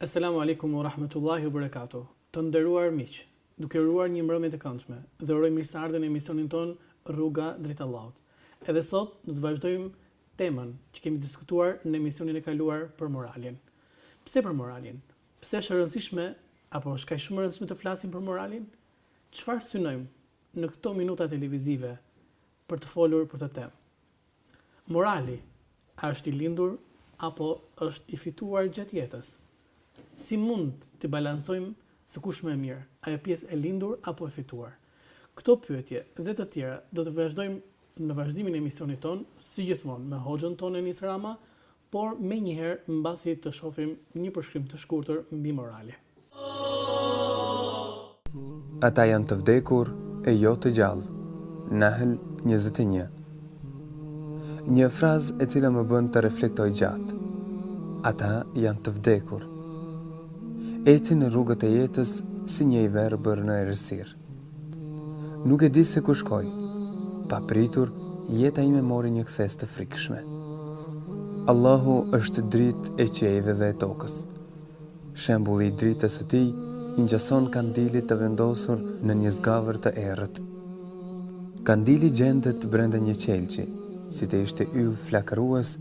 Eselamu Alejkum u Rahmetullahi u Berekatu Të nderuar miq, duke uruar një mbrëmje të këndshme dhe ju uroj mirëseardhje në emisionin tonë Rruga drejt Allahut. Edhe sot do të vazhdojmë temën që kemi diskutuar në emisionin e kaluar për moralin. Pse për moralin? Pse është e rëndësishme apo është kaq shumë e rëndësishme të flasim për moralin? Çfarë synojmë në këto minuta televizive për të folur për këtë temë. Morali, a është i lindur apo është i fituar gjatë jetës? Si mund t'i balancojmë se kush është më e mirë, ajo pjesë e lindur apo e fituar? Këto pyetje dhe të tjera do të vazhdojmë në vazhdimin e emisionit tonë, si gjithmonë me hoxhën tonë Enis Rama, Por menjëherë mbasi të shofim një përshkrim të shkurtër mbi moralin. Ata janë të vdekur e jo të gjallë. Nahl njëzet e një. Një frazë e cila më bën të reflektoj gjatë. Ata janë të vdekur. Eci në rrugët e jetës si një i verbër në errësir. Nuk e di se ku shkoj. Papritur, jeta ime mori një kthesë të frikshme. Allahu është dritë e qiejve dhe e tokës. Shembulli i dritës së tij i ngjason kandilit të vendosur në një zgavër të errët. Kandili gjendet brenda një qelqi, si të ishte yll flakërues,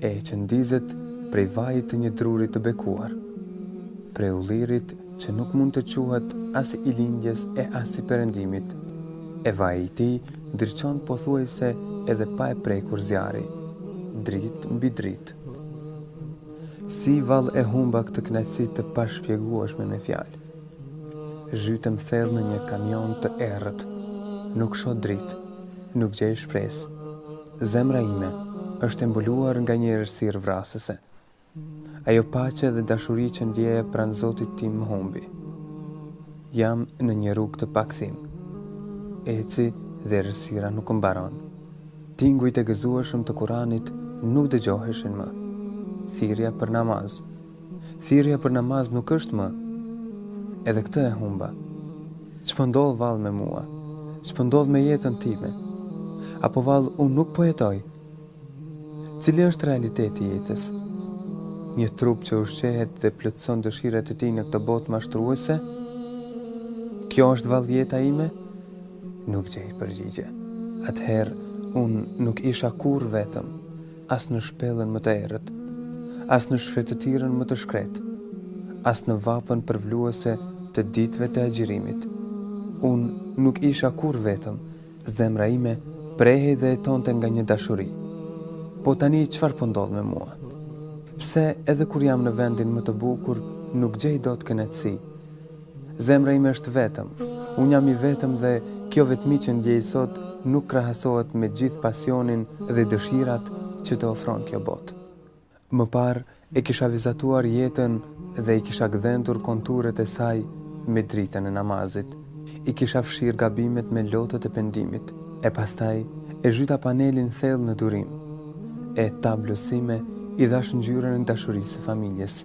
e që ndizet prej vajit të një druri të bekuar, prej ullirit që nuk mund të quhet as i lindjes e as i perëndimit, e vaji i tij ndriçon pothuajse edhe pa e prekur zjarri, dritë mbi dritë. Si vallë e humba këtë kënaqësi të pashpjegueshme me fjalë. Zhytem thellë në një kanion të errët. Nuk shoh dritë, nuk gjej shpresë. Zemra ime është e mbuluar nga një errësirë vrasëse. Ajo paqe dhe dashuri që ndjeja pranë Zotit tim më humbi. Jam në një rrugë të pakthim. Eci dhe errësira nuk mbaron. Tingujt e gëzueshëm të Kuranit nuk dëgjoheshin më. Thirrja për namaz. Thirrja për namaz nuk është më. Edhe këtë e humba. Ç'po ndodh vallë me mua? Ç'po ndodh me jetën time? Apo vallë unë nuk po jetoj? Cili është realiteti i jetës? Një trup që ushqehet dhe plotëson dëshirat e tij në këtë botë mashtruese? Kjo është vallë jeta ime? Nuk gjej përgjigje. Atëherë unë nuk isha kurrë vetëm. as në shpellën më të errët, as në shkretëtirën më të shkretë, as në vapën përvëluese të ditëve të agjërimit. Unë nuk isha kurrë vetëm, zemra ime prehej dhe jetonte nga një dashuri. Po tani çfarë po ndodh me mua? Pse edhe kur jam në vendin më të bukur, nuk gjej dot kënaqësi? Zemra ime është vetëm. Unë jam i vetëm dhe kjo vetmi që ndjej sot nuk krahasohet me gjithë pasionin dhe dëshirat që të ofron kjo botë. Më parë e kisha vizatuar jetën dhe i kisha gdhendur konturet e saj me dritën e namazit. I kisha fshirë gabimet me lotët e pendimit e pastaj e zhyta penelin thellë në durim e tablosë sime i dhashë ngjyrën e dashurisë së familjes.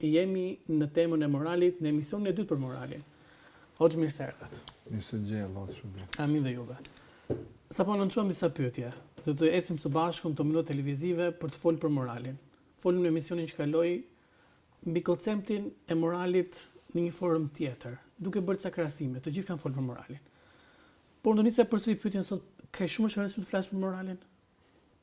Jemi në temën e moralit në emisionin e dytë për moralin. Hoxhë mirë se erdhët. Mirë se ju gjeta, Zoti ju shpërbleftë. Amin dhe juve. Sapo nënçuam disa pyetje, do të ecim së bashku në këto minuta televizive për të folur për moralin. Folëm në emisionin që kaloi mbi konceptin e moralit në një formë tjetër, duke bërë disa krahasime, të gjithë kanë folur për moralin. Por do nisja përsëri pyetjen sot, ka shumë rëndësi të flasim për moralin?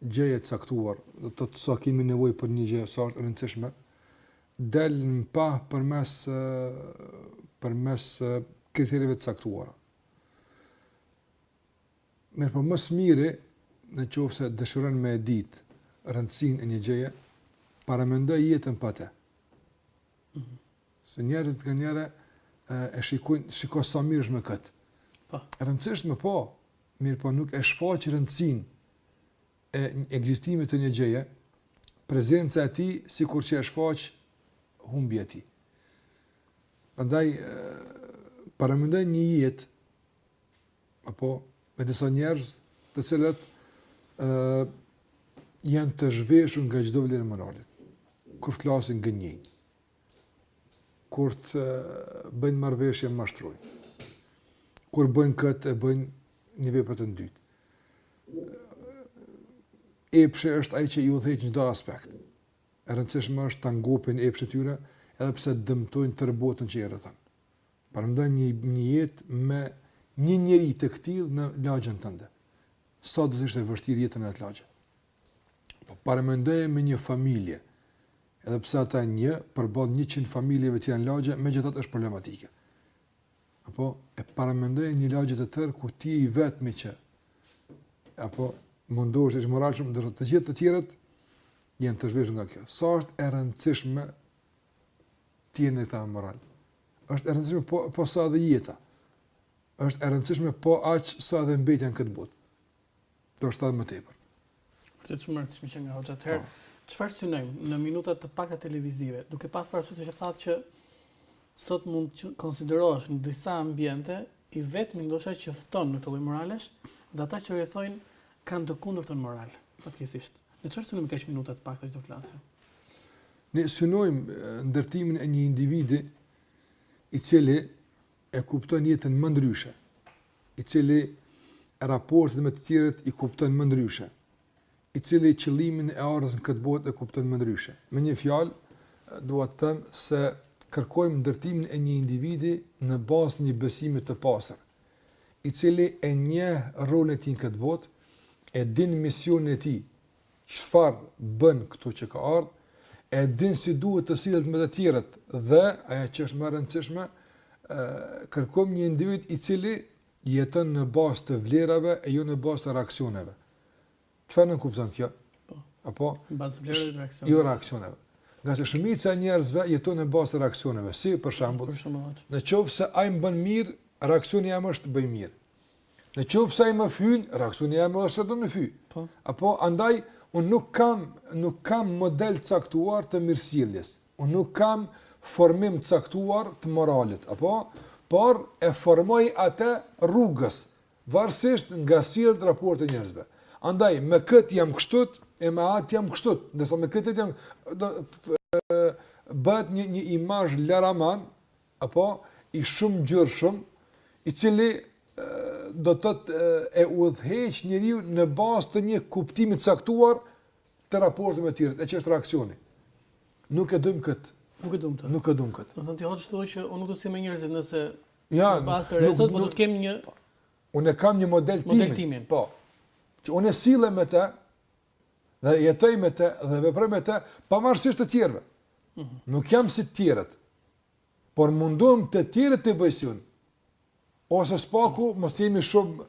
gjëje të caktuar, do të thotë sa kemi nevojë për një gjë, sa është e rëndësishme, del në pah përmes përmes kritereve të caktuara. Mirëpo më së miri, në qoftë se dëshiron me ditë rëndësinë e një gjëje, paramendoje jetën pa te. Mhm. Se njerëzit nganjëherë e shikojnë, shiko sa mirë është me këtë. Pa. Po. Rëndësisht me po, mirëpo nuk e shfaq rëndësinë e ekzistimit të një gjëje, prezenca e tij sikurqë e shfaq humbja e tij. Prandaj paramendo një jetë apo me disa njerëz të cilët ë uh, janë të zhveshur nga çdo vlerë morale. Kur flasin gënjejnë. kur të bëjnë marrëveshje mashtrojnë. Kur bëjnë këtë e bëjnë një vepër të dytë. Epshi është ai që i udhëheq në çdo aspekt. E rëndësishme është t'i ngopin epshet e tyre, edhe pse dëmtojnë tërë botën që i rrethon. Paramendo një jetë me një njeri të këtill në lagjen tënde. Sa do të ishte e vështirë jeta në atë lagje. Po paramendoje një familje, edhe pse ata janë një, përballë 100 familjeve që janë lagje, megjithatë është problematike. Apo e paramendoje një lagje të tërë ku ti je i vetmi që apo mundohesh të jesh i moralshëm ndërsa të gjithë të tjerët janë të zhveshur nga kjo. Sa është e rëndësishme atëherë morali. Është e rëndësishme po aq sa dhe jeta. Është e rëndësishme po aq sa dhe mbetja në këtë botë. Do edhe më tepër. Po është shumë e rëndësishme që nga hoxhë atëherë, çfarë po synojmë në minutat e pakta televizive, duke pas parasysh që thatë që sot mund të konsiderohesh në disa ambjente, i vetëm ndoshta që fton në këto lloj moralesh, dhe ata që rrethojnë kanë të kundërtën e moralit, fatkeqësisht. Ne çfarë synojmë këto minutat e pakta që të flasim? Ne synojmë ndërtimin e një individi i cili e kupton jetën më ndryshe, i cili raportet me të tjerët i kupton më ndryshe, i cili qëllimin e ardhjes në këtë botë e kupton më ndryshe. Me një fjalë, dua të them se kërkojmë ndërtimin e një individi në bazë të një besimi të pastër, i cili e njeh rolin e tij në këtë botë, e din misionin e tij, çfarë bën këtu që ka ardhur, e din si duhet të sillet me të tjerët dhe ajo që është më e rëndësishme, ë kërkojmë një individ i cili jeton në bazë të vlerave e jo në bazë të reaksioneve. Çfarë nënkupton kjo? Po. Apo në bazë të vlerave e reaksioneve. Jo reaksioneve. Ngase shumica e njerëzve jetojnë në bazë të reaksioneve, si për shembull, në qoftë se ai më bën mirë, reaksioni jem është t'i bëj mirë. Në qoftë se ai më fyn, reaksioni jem është me e fy. Po. Apo andaj un nuk kam nuk kam model të caktuar të mirësjelljes. Un nuk kam formim të caktuar të moralit, apo por e formoj atë rrugës varësisht nga sjelljet, raporti i njerëzve. Andaj me kët jam kështu e me atë jam kështu, ndërsa me këtë jam, bëhet një një imazh laraman apo i shumëngjyrshëm, i cili do të thotë e udhëheq njeriu në bazë të një kuptimi të caktuar të raportit me të tjerët, e që është reaksioni. Nuk e duam këtë. Nuk e duam këtë. Nuk e duam këtë. Domethënë ti hoxhë thua që unë nuk do të sillem me njerëzit nëse ja, në bazë të reaksionit, por do të kem një po. unë kam një model timin. Model timin. Po. Që unë sillem me të, Dhe jetoj me të dhe veproj me të pavarësisht të tjerëve. Mhm. Nuk jam si të tjerët. Por mundohem të tjerët t'i bëj si unë. Ose së paku mos të jemi shumë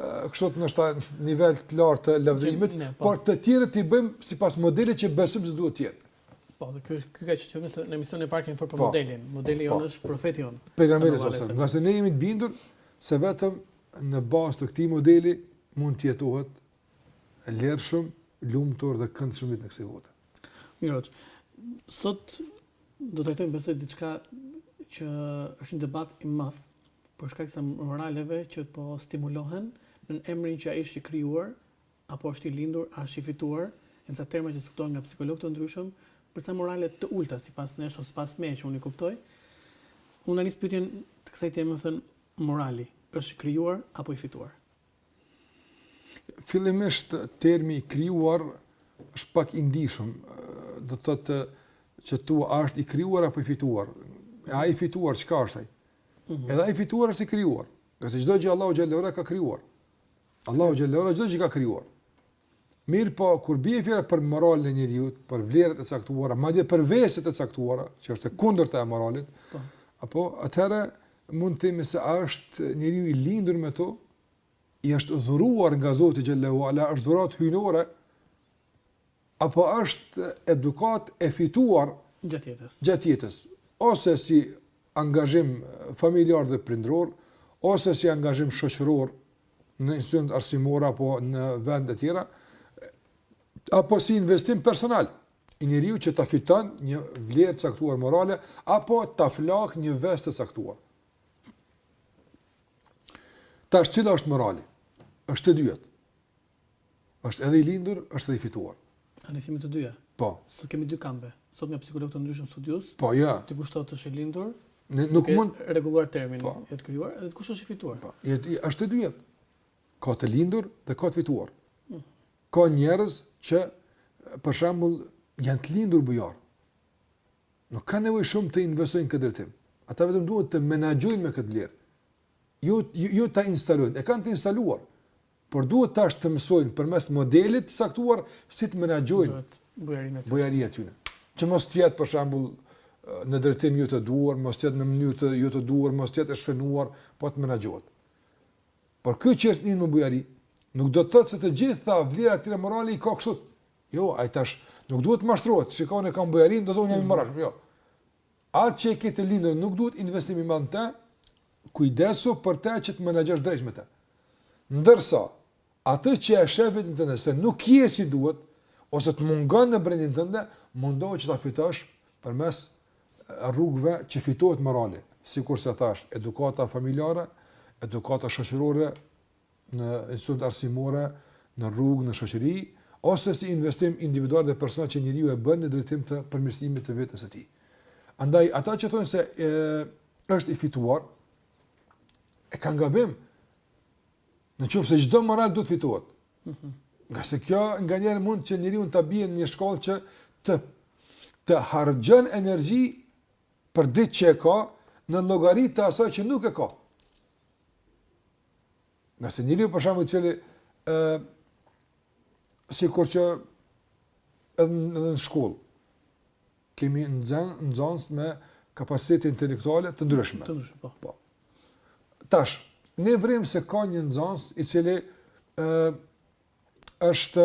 kështu në një nivel të lartë të lavdrimit, po. por të tjerët t'i bëjmë sipas modelit që besojmë se duhet të jetë. Po, dhe kjo ka që që në emisionin e parë kemi folur për po. modelin. Modeli po. jonë është profeti jonë. Pejgamberi alejhi selam. Ngase ne jemi të bindur se vetëm në bazë të këtij modeli mund të jetohet lirshëm, lumtur dhe këndshëm në jetën e kësaj bote. Mirë hoxhë, sot do të trajtojmë besoj diçka që është një debat i madh për shkak të moraleve që po stimulohen në emrin që ai është i krijuar apo është i lindur, a është i fituar, në ca terma që diskutohen nga psikologë të ndryshëm, për ca morale të ulta sipas nesh ose sipas meje që unë i kuptoj. Unë e nis pyetjen e kësaj teme thënë morali është i krijuar apo i fituar? Fillimisht termi i krijuar është pak i ndjeshëm, do të thotë që thua a është i krijuar apo i fituar? E ai i fituar çka është ai? Mm -hmm. Edhe ai i fituar është i krijuar, ngase çdo gjë Allahu xhallahu ka krijuar. Allahu xhallahu çdo gjë ka krijuar. Mirëpo, kur bie fjala për moralin e njeriut, për vlerat e caktuara, madje për veset e caktuara, që është e kundërta e moralit, po. apo atëherë mund të themi se a është njeriu i lindur me to, i është dhuruar nga Zoti xhallahu ala, është dhuratë hyjnore, apo është edukatë e fituar gjatë jetës. Gjatë jetës, ose si angazhim familjar dhe prindror, ose si angazhim shoqëror, në institucionet arsimore apo në vende të tjera apo si investim personal i njeriut që ta fiton një vlerë të caktuar morale apo ta flak një ves të caktuar. Tash cilo është morali? Është të dyja. Është edhe i lindur, është edhe i fituar. A e themi të dyja? Po. Sot kemi dy kampe. Sot me psikologë të ndryshëm studios. Po, ja. Dikush thotë është i lindur. Ne e kemi rregulluar termin po. e të krijuar, e dikush thotë është i fituar. Po. Jo është të dyja. Ka të lindur dhe ka të fituar. Mm. Ka njerëz që për shembull janë të lindur bujarë. Nuk kanë nevojë shumë të investojnë këtë drejtim. Ata vetëm duhet të menaxhojnë me këtë vlerë. Jo jo ta instalojnë, e kanë të instaluar. Por duhet tash të mësojnë përmes modelit të caktuar si të menaxhojnë bujarinë e tyre. Që mos të jetë për shembull në drejtim jo të duhur, mos të jetë në mënyrë jo të duhur, mos të jetë e shfrenuar, po të menaxhohet. Por ky që është një bujar, nuk do të thotë se të gjitha vlerat e tjera morale i ka kështu. Jo, ai tash nuk duhet të mashtrohet. Shikoni kam bujarin, do të thonë jam i moralshëm. Jo. Atë që e ke të lindur nuk duhet investim i madh në të, kujdesu për të që të menaxhosh drejt me të. Ndërsa, atë që e sheh veten tënde se nuk je si duhet, ose të mungon në brendinë tënde, mundohu që ta fitosh përmes rrugëve që fitohet morali, sikurse thashë, edukata familjare, edukata shoqërore, në institucionet arsimore, në rrugë, në shoqëri, ose si investim individual dhe personal që njeriu e bën në drejtim të përmirësimit të vetes së tij. Andaj ata që thonë se e, është i fituar e kanë gabim. Në qoftë se çdo moral duhet të fitohet. Mhm. Ngase kjo nganjëherë mund që njeriun ta bie në një shkallë që të, të harxhon energji për atë që e ka në llogari të asaj që nuk e ka. Ngase njeriu për shembull i cili ë sikur që në, në shkollë kemi nxën nxënës me kapacitete intelektuale të ndryshme. Të ndryshme, po. po. Tash, ne vrejm se ka një nxënës i cili ë është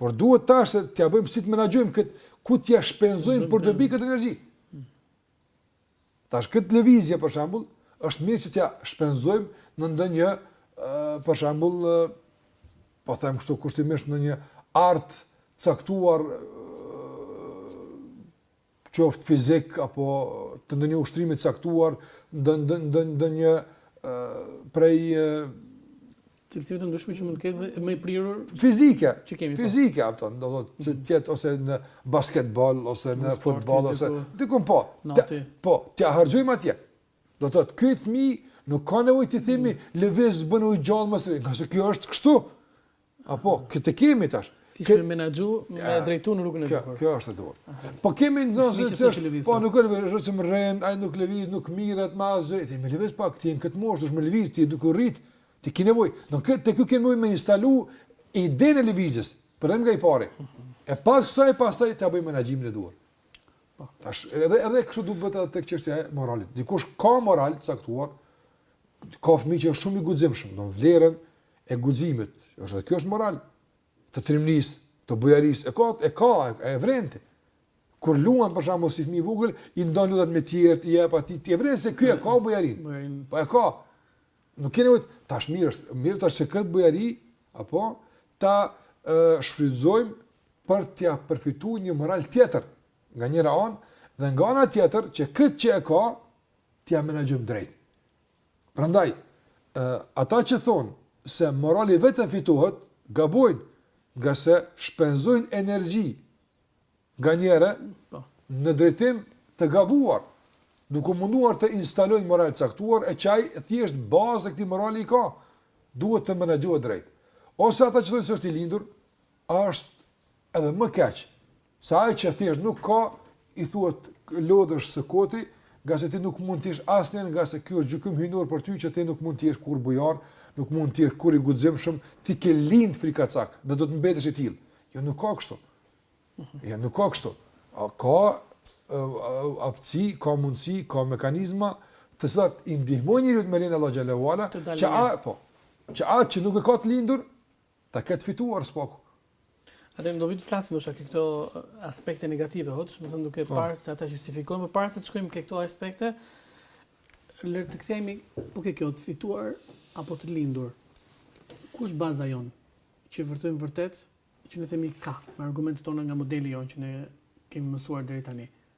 Por duhet tash si t'ja bëjmë si të menaxhojmë kët, ku t'ja shpenzojmë për dobi këtë energji. Tash këtë lëvizje për shembull, është mirë që t'ja shpenzojmë në ndonjë për shembull po them kështu kushtimisht në një art caktuar qoftë fizik apo të ndonjë ushtrimi të caktuar, ndonjë ndonjë ndonjë prej cilësive të ndryshme që mund të ketë më i prirur fizike, që kemi po. fizike ato, do thotë se të jetë ose në basketbol ose në futboll ose diku po. Po, t'i harxhojmë atje. Do thotë ky fëmijë nuk ka nevojë t'i themi mm. lëviz bën u gjallë më rri, ngase kjo është kështu. A po, këtë kemi tash. Ti ke me menaxhu me drejtu në rrugën e duhur. Kjo është e duhur. Po kemi ndonjë që është, po nuk e lëviz, është më rren, ai nuk lëviz, nuk mirret me asgjë. Ti më lëviz pak ti në këtë moshë, është më lëviz ti duke u rrit. Ti ke nevojë. Do me thënë te ky ke nevojë me instalu idenë e lëvizjes. Për nga i pari. E pas kësaj pastaj ta bëjmë menaxhimin e duhur. Po. Tash edhe edhe kështu duhet bëhet edhe tek çështja e moralit. Dikush ka moral caktuar, ka fëmijë që është shumë i guximshëm, do vlerën e guximit. Është kjo është moral të trimnis, të bujaris, e ka e ka e, e vren ti. Kur luan për shembull si fëmijë vogël, i ndan lojrat me tjerë, i jep atij ti e vren se ky e ka bujarin. Po e ka. Nuk ke nevojë tash mirë, mirë tash se kët bujari apo ta shfrytëzojmë për t'ia përfituar një moral tjetër nga njëra anë dhe nga ana tjetër që këtë që e ka t'ia menaxhojmë drejt. Prandaj, ë ata që thonë se morali vetëm fitohet, gabojnë, ngase shpenzojnë energji nganjëherë po. në drejtim të gabuar, duke munduar të instalojnë moral caktuar e që ai thjesht bazat e këtij morali i ka, duhet të menaxhohet drejt. Ose ata që thonë se është i lindur, është edhe më keq Se ai që thjesht nuk ka, i thuhet lodhesh së koti, ngase ti nuk mund të jesh asnjë ngase ky është gjykim hyjnor për ty që ti nuk mund të jesh kurrë bujar, nuk mund të jesh kurrë i guximshëm, ti ke lind frikacak dhe do të mbetesh i tillë. Jo nuk ka kështu. Mhm. Jo nuk ka kështu. A ka aftësi, ka mundësi, ka mekanizma të cilat i ndihmojnë njeriu me lejen e Allahut xhele ue ala, që a po, që a që nuk e ka të lindur, Ta ketë fituar së paku. Atëherë do vijmë të flasim pak këto aspekte negative, hoxhë, domethënë duke po. parë se ata justifikojnë, por para se të shkojmë ke këto aspekte, le të kthehemi po ke kjo të fituar apo të lindur. Ku është baza jonë që vërtetojmë vërtet që ne themi ka me argumentet tona nga modeli jonë që ne kemi mësuar deri tani.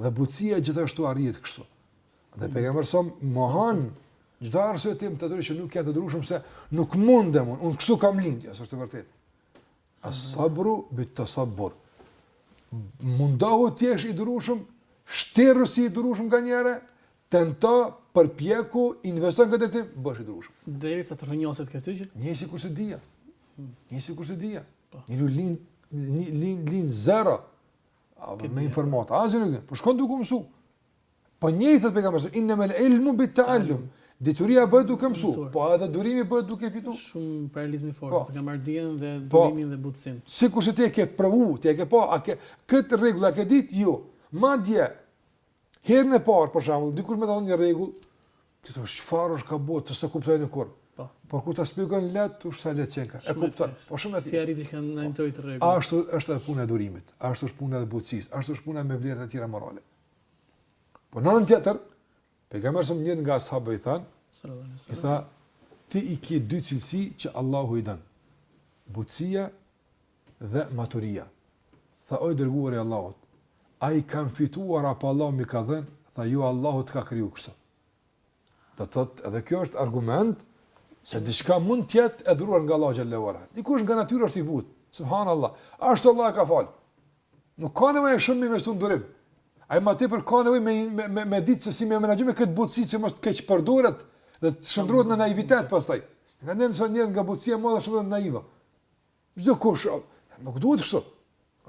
Dhe butësia gjithashtu arrihet kështu. Dhe mm. pejgamberi s.a.v.s. mohon çdo arsyetim të thotë që nuk jam i durueshëm se nuk mundem unë, unë kështu kam lind, është e vërtetë. As-sabru bit-tasabbur. Mundohu të jesh i durueshëm, shtirru si i durueshëm nganjëherë, tento, përpjeku, investo në këtë drejtim, bësh i durueshëm. Deri sa të rrënjoset këtu që një sikur se dia. Një sikur se dia. Po. Njeriu lind njeriu lind lind zero. Zero me informata, asgjë nuk di. Po shkon duke mësu. Po njëjtë thot pejgamberi, innamal ilmu bit ta'allum. Dituria bëhet duke mësu, po edhe durimi bëhet duke fitu. Shumë paralelizmi i fortë, po. të marr dijen dhe po. durimin dhe butësin. Sikur se ti e ke provu, ti e ke pa, a këtë rregull a ke ditë? Jo. Madje Herën e parë, për shembull, dikush me thonë një rregull, ti thua çfarë është ka bëu, s'e kuptoj kurrë. Po. Por kur ta shpjegon let, u sa let qenka. E kupton. Po shumë e thjeshtë. Si arrit të kanë ndaj të rregull. Ashtu është edhe puna e durimit, ashtu është puna e butësisë, ashtu është puna me vlerat e tjera morale. Po në anën tjetër, pejgamberi s.a.v.s. një nga sahabët i than, i tha ti i ke dy cilësi që Allahu i don. Butësia dhe maturia. Tha, O i Dërguari i Allahut, a i kam fituar apo Allahu m'i ka dhënë? Tha, Jo, Allahu të ka kriju kështu. Do të thotë, edhe kjo është argument se diçka mund të jetë e dhuruar nga Allahu xhelle ve ala. Dikush nga natyra është i butë. Subhanallahu. Ashtu Allah e ka fal. Nuk ka nevojë shumë me investu në durim. Ai më tepër ka nevojë me me me, me ditë se si me menaxhu këtë butësi që mos të keqpërdoret dhe të shndrohet në naivitet pastaj. Nganjëherë njerëz nga butësia me u shndrru në naiva. Çdokush, nuk duhet kështu.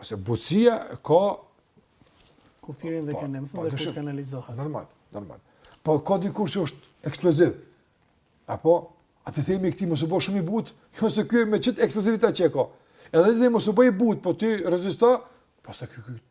Se butësia ka kufirin dhe kanë, domethënë kur kanalizohet. Normal, normal. Po ka dikush që është eksploziv. Apo a t'i themi këtij mos u bo shumë i butë, jo se ky me qit eksplozivitet që ka. Edhe ti mos u bëj i butë, po ti rezisto, pastaj ky ky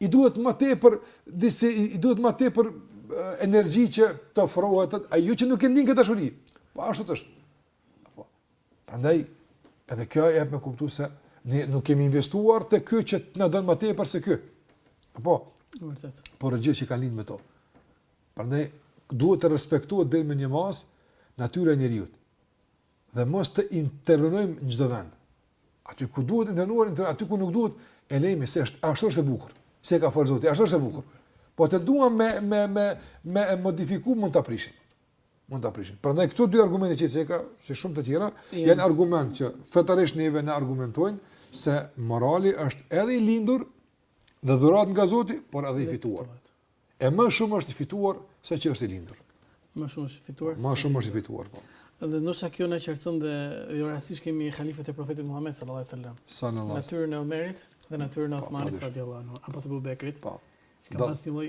I duhet më tepër disi i duhet më tepër energji që të afrohet ai që nuk e ndin këtë dashuri. Po ashtu është. Apo. Prandaj edhe kjo jep me kuptu se ne nuk kemi investuar te ky që na don më tepër se ky. Apo. Vërtet. Po gjëra që kanë lidh me to. Prandaj duhet të respektohet deri në një masë natyra e njeriut. Dhe mos të intervenojmë në çdo vend. Aty ku duhet intervenuar, intervenuar, aty ku nuk duhet, e lejmë se është ashtu është e bukur. Se e ka fal Zoti, ashtu është e bukur. Po të duam me me me me e modifiku mund ta prishim. Mund ta prishim. Prandaj këto dy argumente që ceka, si shumë të tjera, Jem. janë argument që fetarisht neve na argumentojnë se morali është edhe i lindur dhe dhuratë nga Zoti, por edhe i fituar. E më shumë është i fituar se që është i lindur. Më shumë është i fituar. Më shumë është i fituar, po. Dhe ndoshta kjo na qartëson dhe jo rastisht kemi halifet e profetit Muhammed sallallahu alaihi wasallam. Sallallahu. Natyrën e Omerit dhe natyrën e po, Osmanit radhiyallahu anhu, apo të Ebu Bekrit. Po. Ka pas një lloj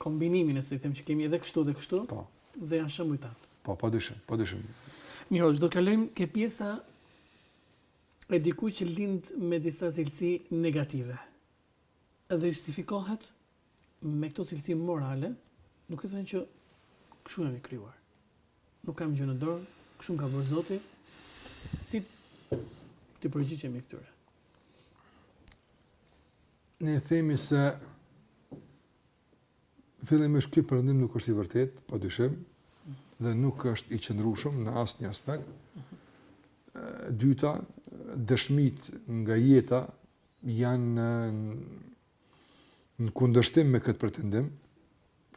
kombinimi nëse i them që kemi edhe kështu dhe kështu. Po. Dhe janë shembuj ta. Po, padyshim, padyshim. Mirë, do të kalojmë ke pjesa e dikujt që lind me disa cilësi negative. Edhe justifikohet me këto cilësi morale, duke thënë që kështu jam i krijuar. Nuk kam gjë në dorë, kështu ka bërë Zoti. Si të përgjigjemi këtyre? Ne themi se fillimisht ky pretendim nuk është i vërtetë, pa dyshim, dhe nuk është i qëndrueshëm në asnjë aspekt. Dyta, dëshmitë nga jeta janë në në kundërshtim me këtë pretendim,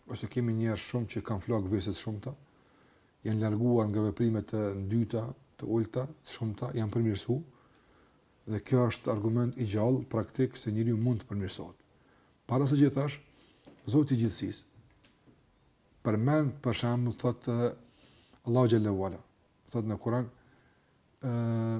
ose kemi njerëz shumë që kanë flakë vese të shëmtuta, janë larguar nga veprimet të ndyta, të ulta, të shëmtuta, janë përmirësu, dhe kjo është argument i gjallë, praktik, se njeriu mund të përmirësohet. Para së gjithash, Zoti i gjithësisë, përmend për shembull, thotë Allahu xhele ue ala, thotë në Kuran, uh,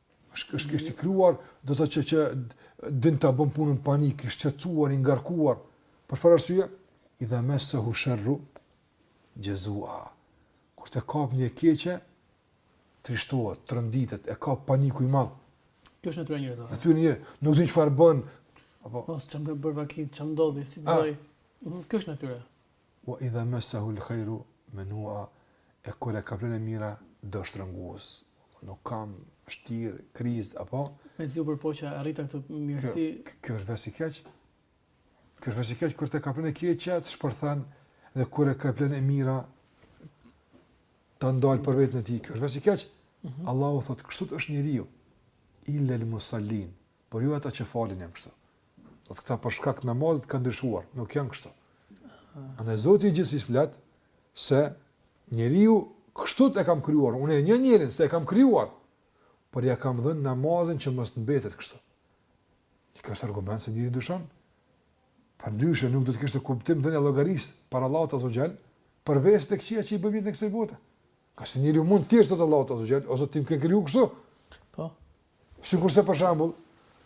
Është është kështu i krijuar, do të thotë që që din ta bën punën në panik, i shqetësuar, i ngarkuar. Për çfarë arsye? Idha messehu sherru xhezua. Kur të kap një e keqe, trishtohet, tronditet, e kap paniku i madh. Kjo është natyrë e njerëzve. Natyrë e njerëzve, nuk din çfarë bën. Apo, po ça m'ka bër vaki, ça m'ndodhi, si do. Kjo është natyrë. Wa idha massahu al-khayru manua, e kur e kaplon e mira dorështrëngues, nuk kam, vështirë, krizë, apo? Mezi u përpoqa që arrita këtë mirësi. Kjo, kjo është ves i keq. Kjo është ves i keq kur të kaplon e keqja, të shpërthen dhe kur e kaplon e mira ta ndal për veten e tij. Kjo është ves i keq. Mm -hmm. Allahu thotë, kështu është njeriu. Illa al-musallin. Por jo ata që falen janë kështu. Thotë këta për shkak të namazit kanë ndryshuar, nuk janë kështu. Andaj Zoti i gjithësisë flet se njeriu kështu e kam krijuar, unë e njoh njerin se e kam krijuar, por ja kam dhënë namazin që mos të mbetet kështu. Kjo është argument se njeri ndryshon, përndryshe nuk do të kishte kuptim dhënia e llogarisë para Allahut azze ue xhel, për veset e këqija që i bëjmë në kësaj bote. Ka se njeri mund t'i thoshte Allahut azze ue xhel, o Zot ti m'ke kriju kështu. Po. Sikurse për shembull,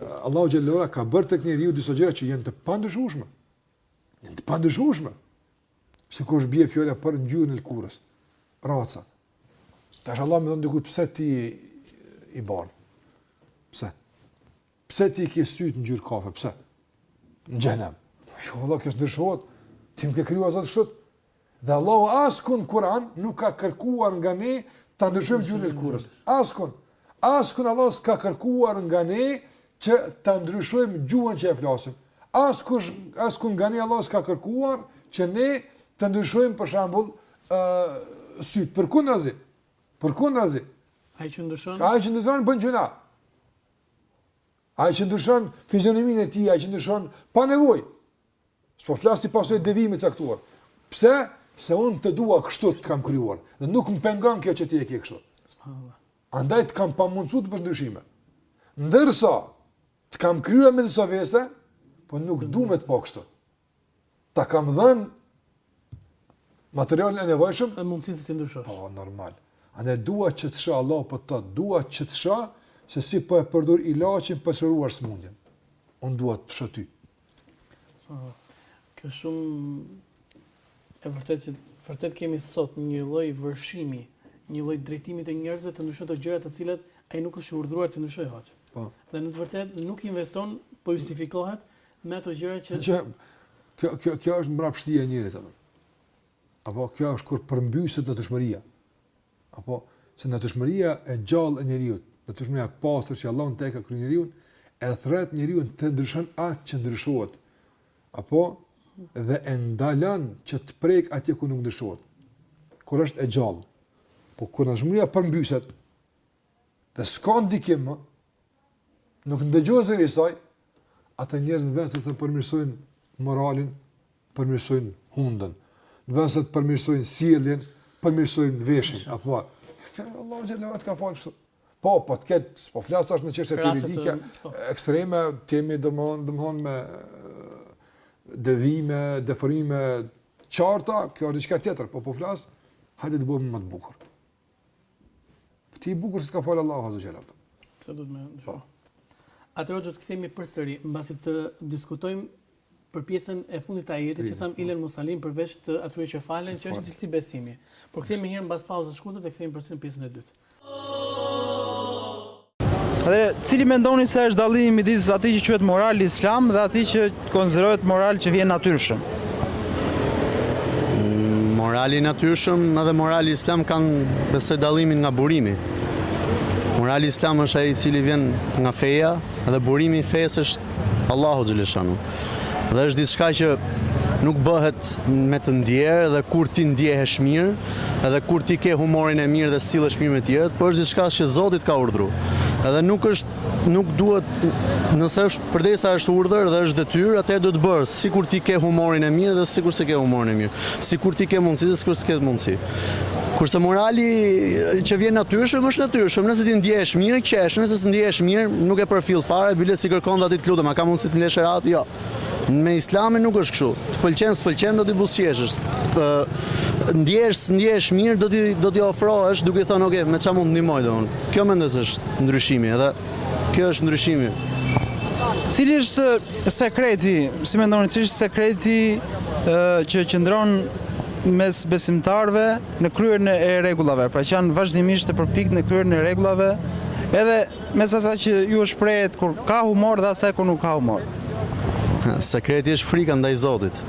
Allahu xhel-le ue ala ka bërë tek njeriu disa gjëra që janë të pandryshueshme. Janë të pandryshueshme. Sikur bie fjala për ngjyrën e lkurës, raca. Tash Allah më thon diku pse ti i bardh. Pse? Pse ti ke syt ngjyrë kafe? Pse? Në xhehenem. Jo, Allah, kjo s'ndryshohet. Ti më ke krijuar o Zot kështu. Dhe Allahu askund në Kur'an nuk ka kërkuar nga ne ta ndryshojmë ngjyrën e lëkurës. Askund. Askund Allahu s'ka kërkuar nga ne që ta ndryshojmë gjuhën që e flasim. Askush askund nga ne Allahu s'ka kërkuar që ne të ndryshojmë për shembull ë uh, syt. Përkundazi. Përkundazi. Ai që ndryshon? Ai që ndryshon bën gjynah. Ai që ndryshon fizionominë e tij, ai që ndryshon pa nevojë. S'po flas si pasojë e devijimit të caktuar. Pse? Se unë të dua kështu të kam krijuar dhe nuk më pengon kjo që ti e ke kështu. Subhanallahu. Andaj të kam pamundësuar për ndryshime. Ndërsa të kam krijuar me disa vese, po nuk dua me t'pa kështu. Ta kam dhën materialin e nevojshëm e mundësinë të ndryshosh. Po normal. Andaj dua që të shoh Allahu po të dua që të shoh se si po e përdor ilaçin për të shëruar smundjen. Unë dua të shoh ty. Kjo shumë e vërtet që vërtet kemi sot një lloj vërshimi, një lloj drejtimi të njerëzve të ndryshojnë të gjëra të cilat ai nuk është urdhëruar të ndryshojë hiç. Po. Dhe në të vërtetë nuk investon, po justifikohet me ato gjëra që që kjo kjo kjo është mbrapshtia e njerit apo. Apo kjo është kur përmbyset natyrshmëria. Apo se natyrshmëria e gjallë e njeriu, natyrshmëria e pastër që Allahu e ka kriju te njeriu, e thret njeriun të ndryshon atë që ndryshohet. Apo dhe e ndalon që të prek atje ku nuk ndryshohet. Kur është e gjallë, po kur natyrshmëria përmbyset, të s'ka ndikim më, Nuk ndëgjohet zëri i saj, ata njerëz në vend se të përmirësojnë moralin, përmirësojnë hundën. Në vend se të përmirësojnë sjelljen, përmirësojnë veshin, apo kjo Allahu xhel-le ue ala ka fal kështu. Po, po të ketë, s'po flas tash në çështje juridike, po. ekstreme, kemi domthon, domthon me devijime, deformime të qarta, kjo është diçka tjetër, po po flas, hajde të bëjmë më të bukur. Ti i bukur si të ka falë Allahu Azza ue Xhel. Këtë do të me ndëshu. Po. Atëherë do të kthehemi përsëri, mbasi të diskutojmë për pjesën e fundit ajetit, që thamë po. Ilel Musalin përveç të atyre që falen, që është cilësi besimi. Por kthehemi njëherë mbas pauzës shkurtër dhe kthehemi përsëri në pjesën e dytë. Dhe cili mendoni se është dallimi midis atij që quhet moral islam dhe atij që konsiderohet moral që vjen natyrshëm? Morali i natyrshëm edhe morali islam kanë besoj dallimin nga burimi. Morali islam është ai i cili vjen nga feja dhe burimi i fesë është Allahu Xheleshanuhu. Dhe është diçka që nuk bëhet me të ndjerë dhe kur ti ndjehesh mirë, edhe kur ti ke humorin e mirë dhe sillesh mirë me të tjerët, por është diçka që Zoti të ka urdhëruar. Edhe nuk është nuk duhet nëse është përderisa është urdhër dhe është detyrë, atëherë duhet bërë, si kur ti ke humorin e mirë dhe si kur s'e ke humorin e mirë, si kur ti ke mundësi dhe si kur s'ke mundësi. Kurse morali që vjen natyrshëm është natyrshëm, nëse ti ndjehesh mirë, qesh, nëse s'ndjehesh mirë, nuk e përfill fare, bile i kërkon dhe atij të lutem, a ka mundësi të m'lesh rehat? Jo. Me islamin nuk është kështu. Të pëlqen, s'pëlqen, do t'i buzëqeshësh. Ndjehesh, s'ndjehesh mirë, do t'i do t'i ofrohesh duke thënë, "Ok, me ça mund të ndihmoj dhe unë?" Kjo, mendoj se është ndryshimi, edhe kjo është ndryshimi. Cili është sekreti, si mendoni, cili është sekreti që qëndron mes besimtarëve në kryerjen e rregullave, pra që janë vazhdimisht të përpiktë në kryerjen e rregullave, edhe mes asaj që ju shprehet kur ka humor dhe asaj kur nuk ka humor. Sekreti është frika ndaj Zotit.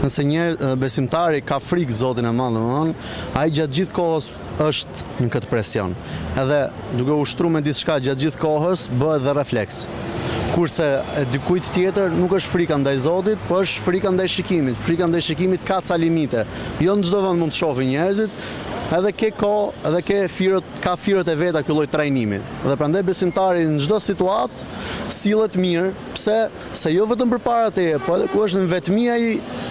Nëse një besimtar i ka frikë Zotin e Madh, domethënë, ai gjatë gjithë kohës është në këtë presion. Edhe duke ushtru me diçka gjatë gjithë kohës, bëhet dhe refleks. Kurse e dikujt tjetër nuk është frika ndaj Zotit, po është frika ndaj shikimit. Frika ndaj shikimit ka ca limite. Jo në çdo vend mund të shohin njerëzit, edhe ke kohë, edhe ke firët, ka firët e veta ky lloj trajnimi. Dhe prandaj besimtari në çdo situatë sillet mirë, sepse jo vetëm përpara teje, po edhe kur është në vetmi ai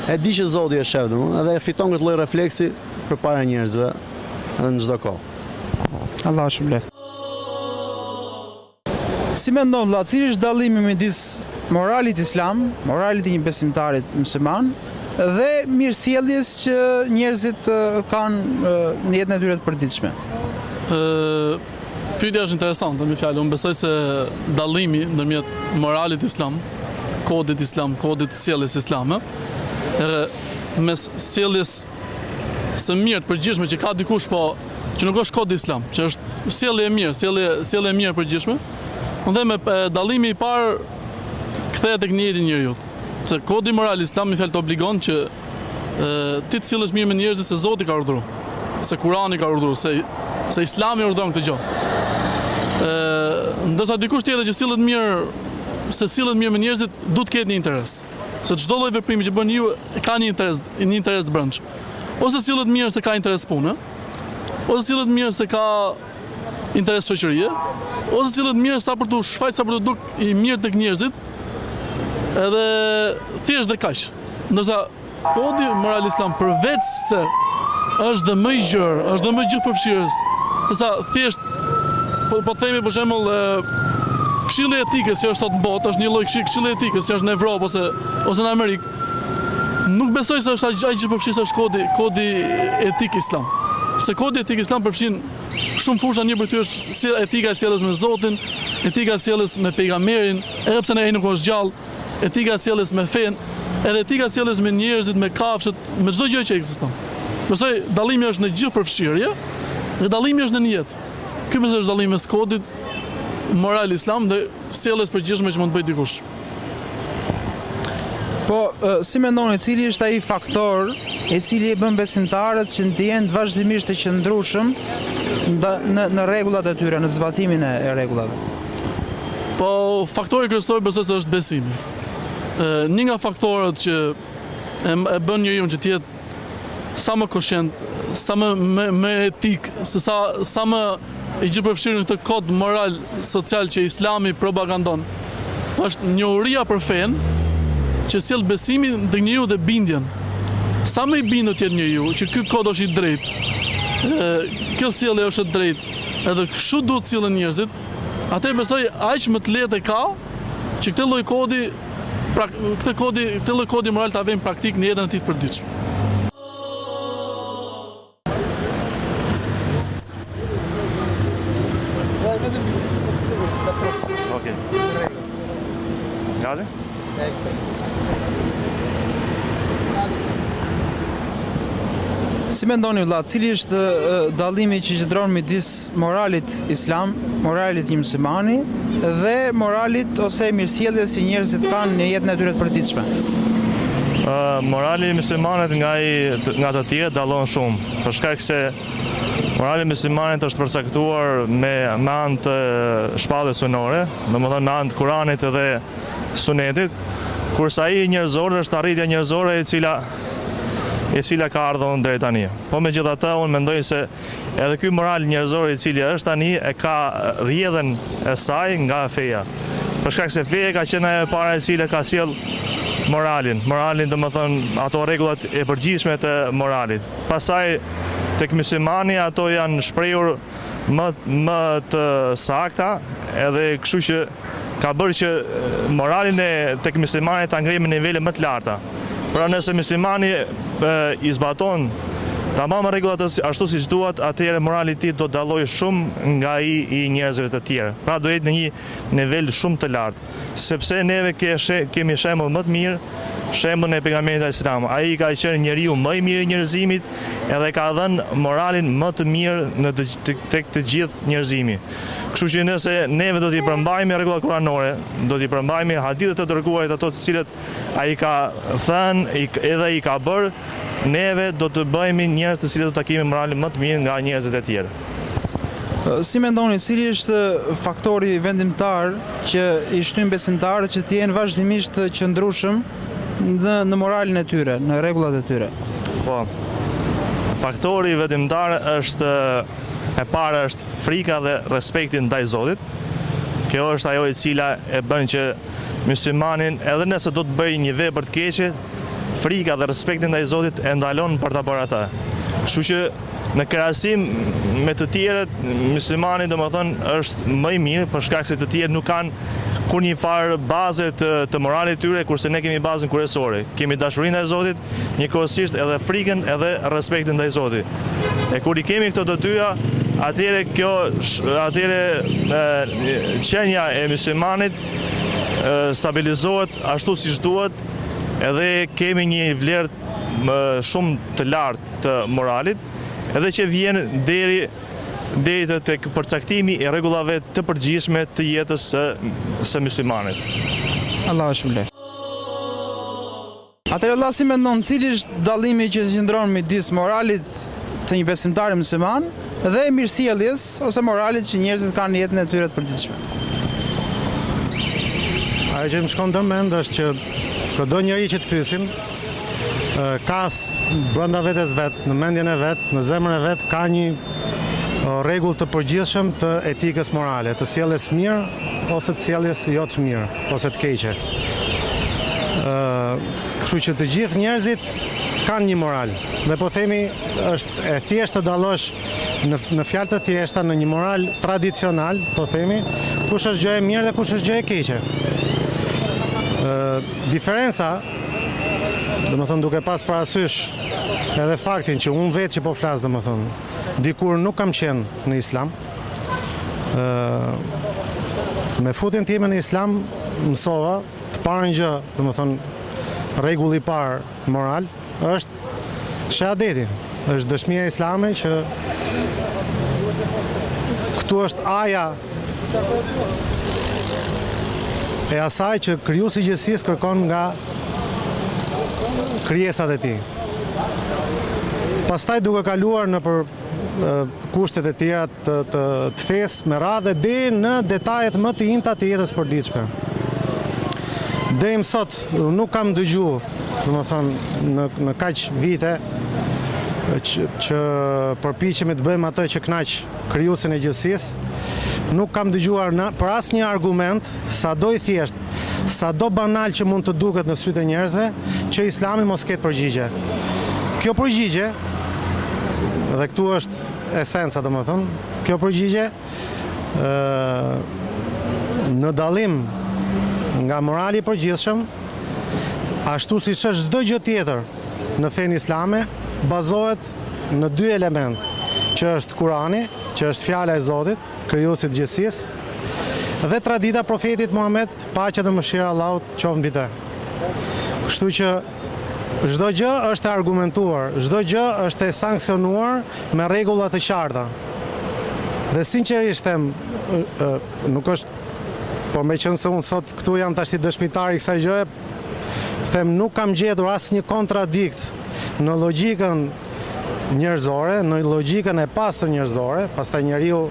e di që Zoti e shef, domethënë, edhe e fiton këtë lloj refleksi. përpara njerëzve dhe në çdo kohë. Allahu e shpërbleftë. Si mendon vëlla, cili është dallimi midis moralit islam, moralit të një besimtarit musliman dhe mirësjelljes që njerëzit kanë në jetën e tyre të përditshme? Pyetja është interesante, me fjalë, unë besoj se dallimi ndërmjet moralit islam, kodit islam, kodit të sjelljes islame, edhe mes sjelljes së mirë të përgjithshme që ka dikush po që nuk është kod islam, që është sjellje e mirë, sjellje sjellje e mirë e përgjithshme. Ndërmend dallimi i parë kthehet tek nijeti i njeriut. Se kodi moral islam në fakt të obligon që ti të sillesh mirë me njerëzit se Zoti ka urdhëruar, se Kurani ka urdhëruar, se se Islami urdhëron këtë gjë. Ë, ndërsa dikush tjetër që sillet mirë, se sillet mirë me njerëzit, duhet të ketë një interes. Se çdo lloj veprimi që bën ju ka një interes, një interes të brendshëm. Ose sillet mirë se ka interes pune, ose sillet mirë se ka interes shoqërie, ose sillet mirë sa për të shfaq sa për të duk i mirë tek njerëzit, edhe thjesht dhe kaq. Ndërsa kodi moral islam përveç se është dhe më i gjerë, është dhe më gjithëpërfshirës, se sa thjesht po, po themi për shembull këshilli i etikës që është sot në botë, është një lloj këshilli etike që është në Evropë ose ose në Amerikë, Nuk besoj se është aq gjithëpërfshirës siç është kodi, kodi etik islam. Sepse kodi etik islam përfshin shumë fusha, një prej tyre është si etika e sjelljes me Zotin, etika e sjelljes me pejgamberin, edhe pse ne ai nuk është gjallë, etika e sjelljes me fenë, edhe etika e sjelljes me njerëzit, me kafshët, me çdo gjë që ekziston. Besoj dallimi është në gjithëpërfshirje, dhe dallimi është në nijet. Ky besoj është dallimi mes kodit moral islam dhe sjelljes përgjithshme që mund të bëjë dikush. Po, si mendoni, cili është ai faktor i cili e bën besimtarët që të jenë vazhdimisht të qëndrueshëm në në rregullat e tyre, në zbatimin e rregullave? Po, faktori kryesor besoj se është besimi. Një nga faktorët që e bën njeriun që të jetë sa më koshient, sa më me etikë, sa sa më i gjithëpërfshirë në këtë kod moral social që Islami propagandon. Është njohuria për fenë që sjell besimin tek njeriu dhe bindjen. Sa më i bindur të jetë njeriu që ky kod është i drejtë, kjo sjellje është e drejtë edhe kështu duhet të sillen njerëzit, atëherë besoj aq më të lehtë e ka që këtë lloj kodi Pra, këtë kodi, këtë lloj kodi moral ta vejë në praktikë në jetën e tij të përditshme. Okej. Gati? Si mendoni vëlla, cili është dallimi që qëndron midis moralit Islam, moralit një muslimani dhe moralit ose mirësjelljes që njerëzit kanë në jetën e tyre të përditshme. Morali i myslimanit nga ai nga të tjerë dallon shumë, për shkak se morali i myslimanit është përcaktuar me me anë të shpalljes hyjnore, domethënë me anë të Kuranit dhe Sunetit, kurse ai i njerëzor është arritja njerëzore e cila e cila ka ardhur deri tani. Po megjithatë, unë mendoj se Edhe ky moral njerëzor i cili është tani e ka rrjedhën e saj nga feja. Për shkak se feja ka qenë ajo e para e cila ka sjell moralin, moralin domethënë ato rregullat e përgjithshme të moralit. Pastaj tek myslimani ato janë shprehur më, më të sakta edhe kështu që ka bërë që moralin e tek myslimanit ta ngrejë në nivele më të larta. Pra nëse myslimani i zbaton tamam rregullat ashtu siç duhet, atëherë morali i tij do të dallojë shumë nga ai i njerëzve të tjerë. Pra do jetë në një nivel shumë të lartë. Sepse neve kemi shembull më të mirë, shembullin e Pejgamberit alajhi selam. Ai ka qenë njeriu më i mirë i njerëzimit dhe ka dhënë moralin më të mirë në tek të gjithë njerëzimi. Kështu që nëse neve do t'i përmbajmë rregullat kuranore, do t'i përmbajmë hadithet e të Dërguarit ato të cilat ai ka thënë edhe i ka bërë, neve do të bëhemi njerëz të cilët do ta kemi moralin më të mirë nga njerëzit e tjerë. Si mendoni, cili është faktori vendimtar që i shtyn besimtarët që të jenë vazhdimisht të qëndrueshëm në në moralin e tyre, në rregullat e tyre? Po. Faktori vendimtar është e para është Frika dhe respekti ndaj Zotit, kjo është ajo e cila e bën që myslimanin edhe nëse do të bëjë një vepër të keqe, frika dhe respekti ndaj Zotit e ndalon për ta bërë atë. Kështu që në krahasim me të tjerët, myslimani domethënë është më i mirë për shkak se të tjerë nuk kanë kurrnjëfarë baze të të moralit të tyre, kurse ne kemi bazën kryesore, kemi dashuri ndaj Zotit njëkohësisht edhe frikën edhe respektin ndaj Zotit. E kur i kemi këto të dyja, atëherë kjo atëherë qenia e myslimanit stabilizohet ashtu siç duhet edhe kemi një vlerë më shumë të lartë të moralit, edhe që vjen deri deri të tek përcaktimi i rregullave të përgjithshme të jetës së së myslimanit. Allahu ju shpërbleftë. Atëherë vëlla si mendon cili është dallimi që qëndron midis moralit të një besimtari musliman dhe mirësjelljes ose moralit që njerëzit kanë në jetën e tyre të përgjithshme? Ajo që më shkon ndër mend është që këdo njeri që të pyesim ka brenda vetes vet, në mendjen e vet, në zemrën e vet ka një rregull të përgjithshëm të etikës morale, të sjelljes mirë ose të sjelljes jo të mirë. ose të keqe. Ë, kështu që të gjithë njerëzit kanë një moral. Dhe po themi, është e thjeshtë të dallosh në në fjalë të thjeshta në një moral tradicional, po themi, kush është gjë e mirë dhe kush është gjë e keqe. Ë, diferenca, domethënë duke pas parasysh edhe faktin që unë vetë që po flas domethënë, dikur nuk kam qenë në Islam, Me futjen time në Islam mësova të parën gjë, domethënë rregulli i parë moral është shahadeti, është dëshmia islame që këtu është aja e asaj që krijuesi i gjithësisë kërkon nga krijesat e tij. Pastaj duke kaluar nëpër kushtet e tjera të, të, të fesë me radhë dhe deri në detajet më të imta të jetës së përditshme. Deri më sot nuk kam dëgjuar, domethënë në në kaq vite që, që përpiqemi të bëjmë atë që kënaq krijuesin e gjithësisë, nuk kam dëgjuar në, për asnjë argument, sado i thjeshtë, Sado banal që mund të duket në sytë e njerëzve, që Islami mos ketë përgjigje. Kjo përgjigje, dhe këtu është esenca domethënë, kjo përgjigje ë në dallim nga morali i përgjithshëm, ashtu siç është çdo gjë tjetër në fenë islame, bazohet në dy elementë, që është Kurani, që është fjala e Zotit, Krijuesit të gjithësisë, dhe tradita e profetit Muhamed, paqja dhe mëshira e Allahut qoftë mbi të. Kështu që çdo gjë është e argumentuar, çdo gjë është e sanksionuar me rregulla të qarta. Dhe sinqerisht them, nuk është, por meqenëse unë sot këtu jam tashti dëshmitar i kësaj gjëje, them nuk kam gjetur asnjë kontradiktë në logjikën njerëzore, në logjikën e pastër njerëzore, pastaj njeriu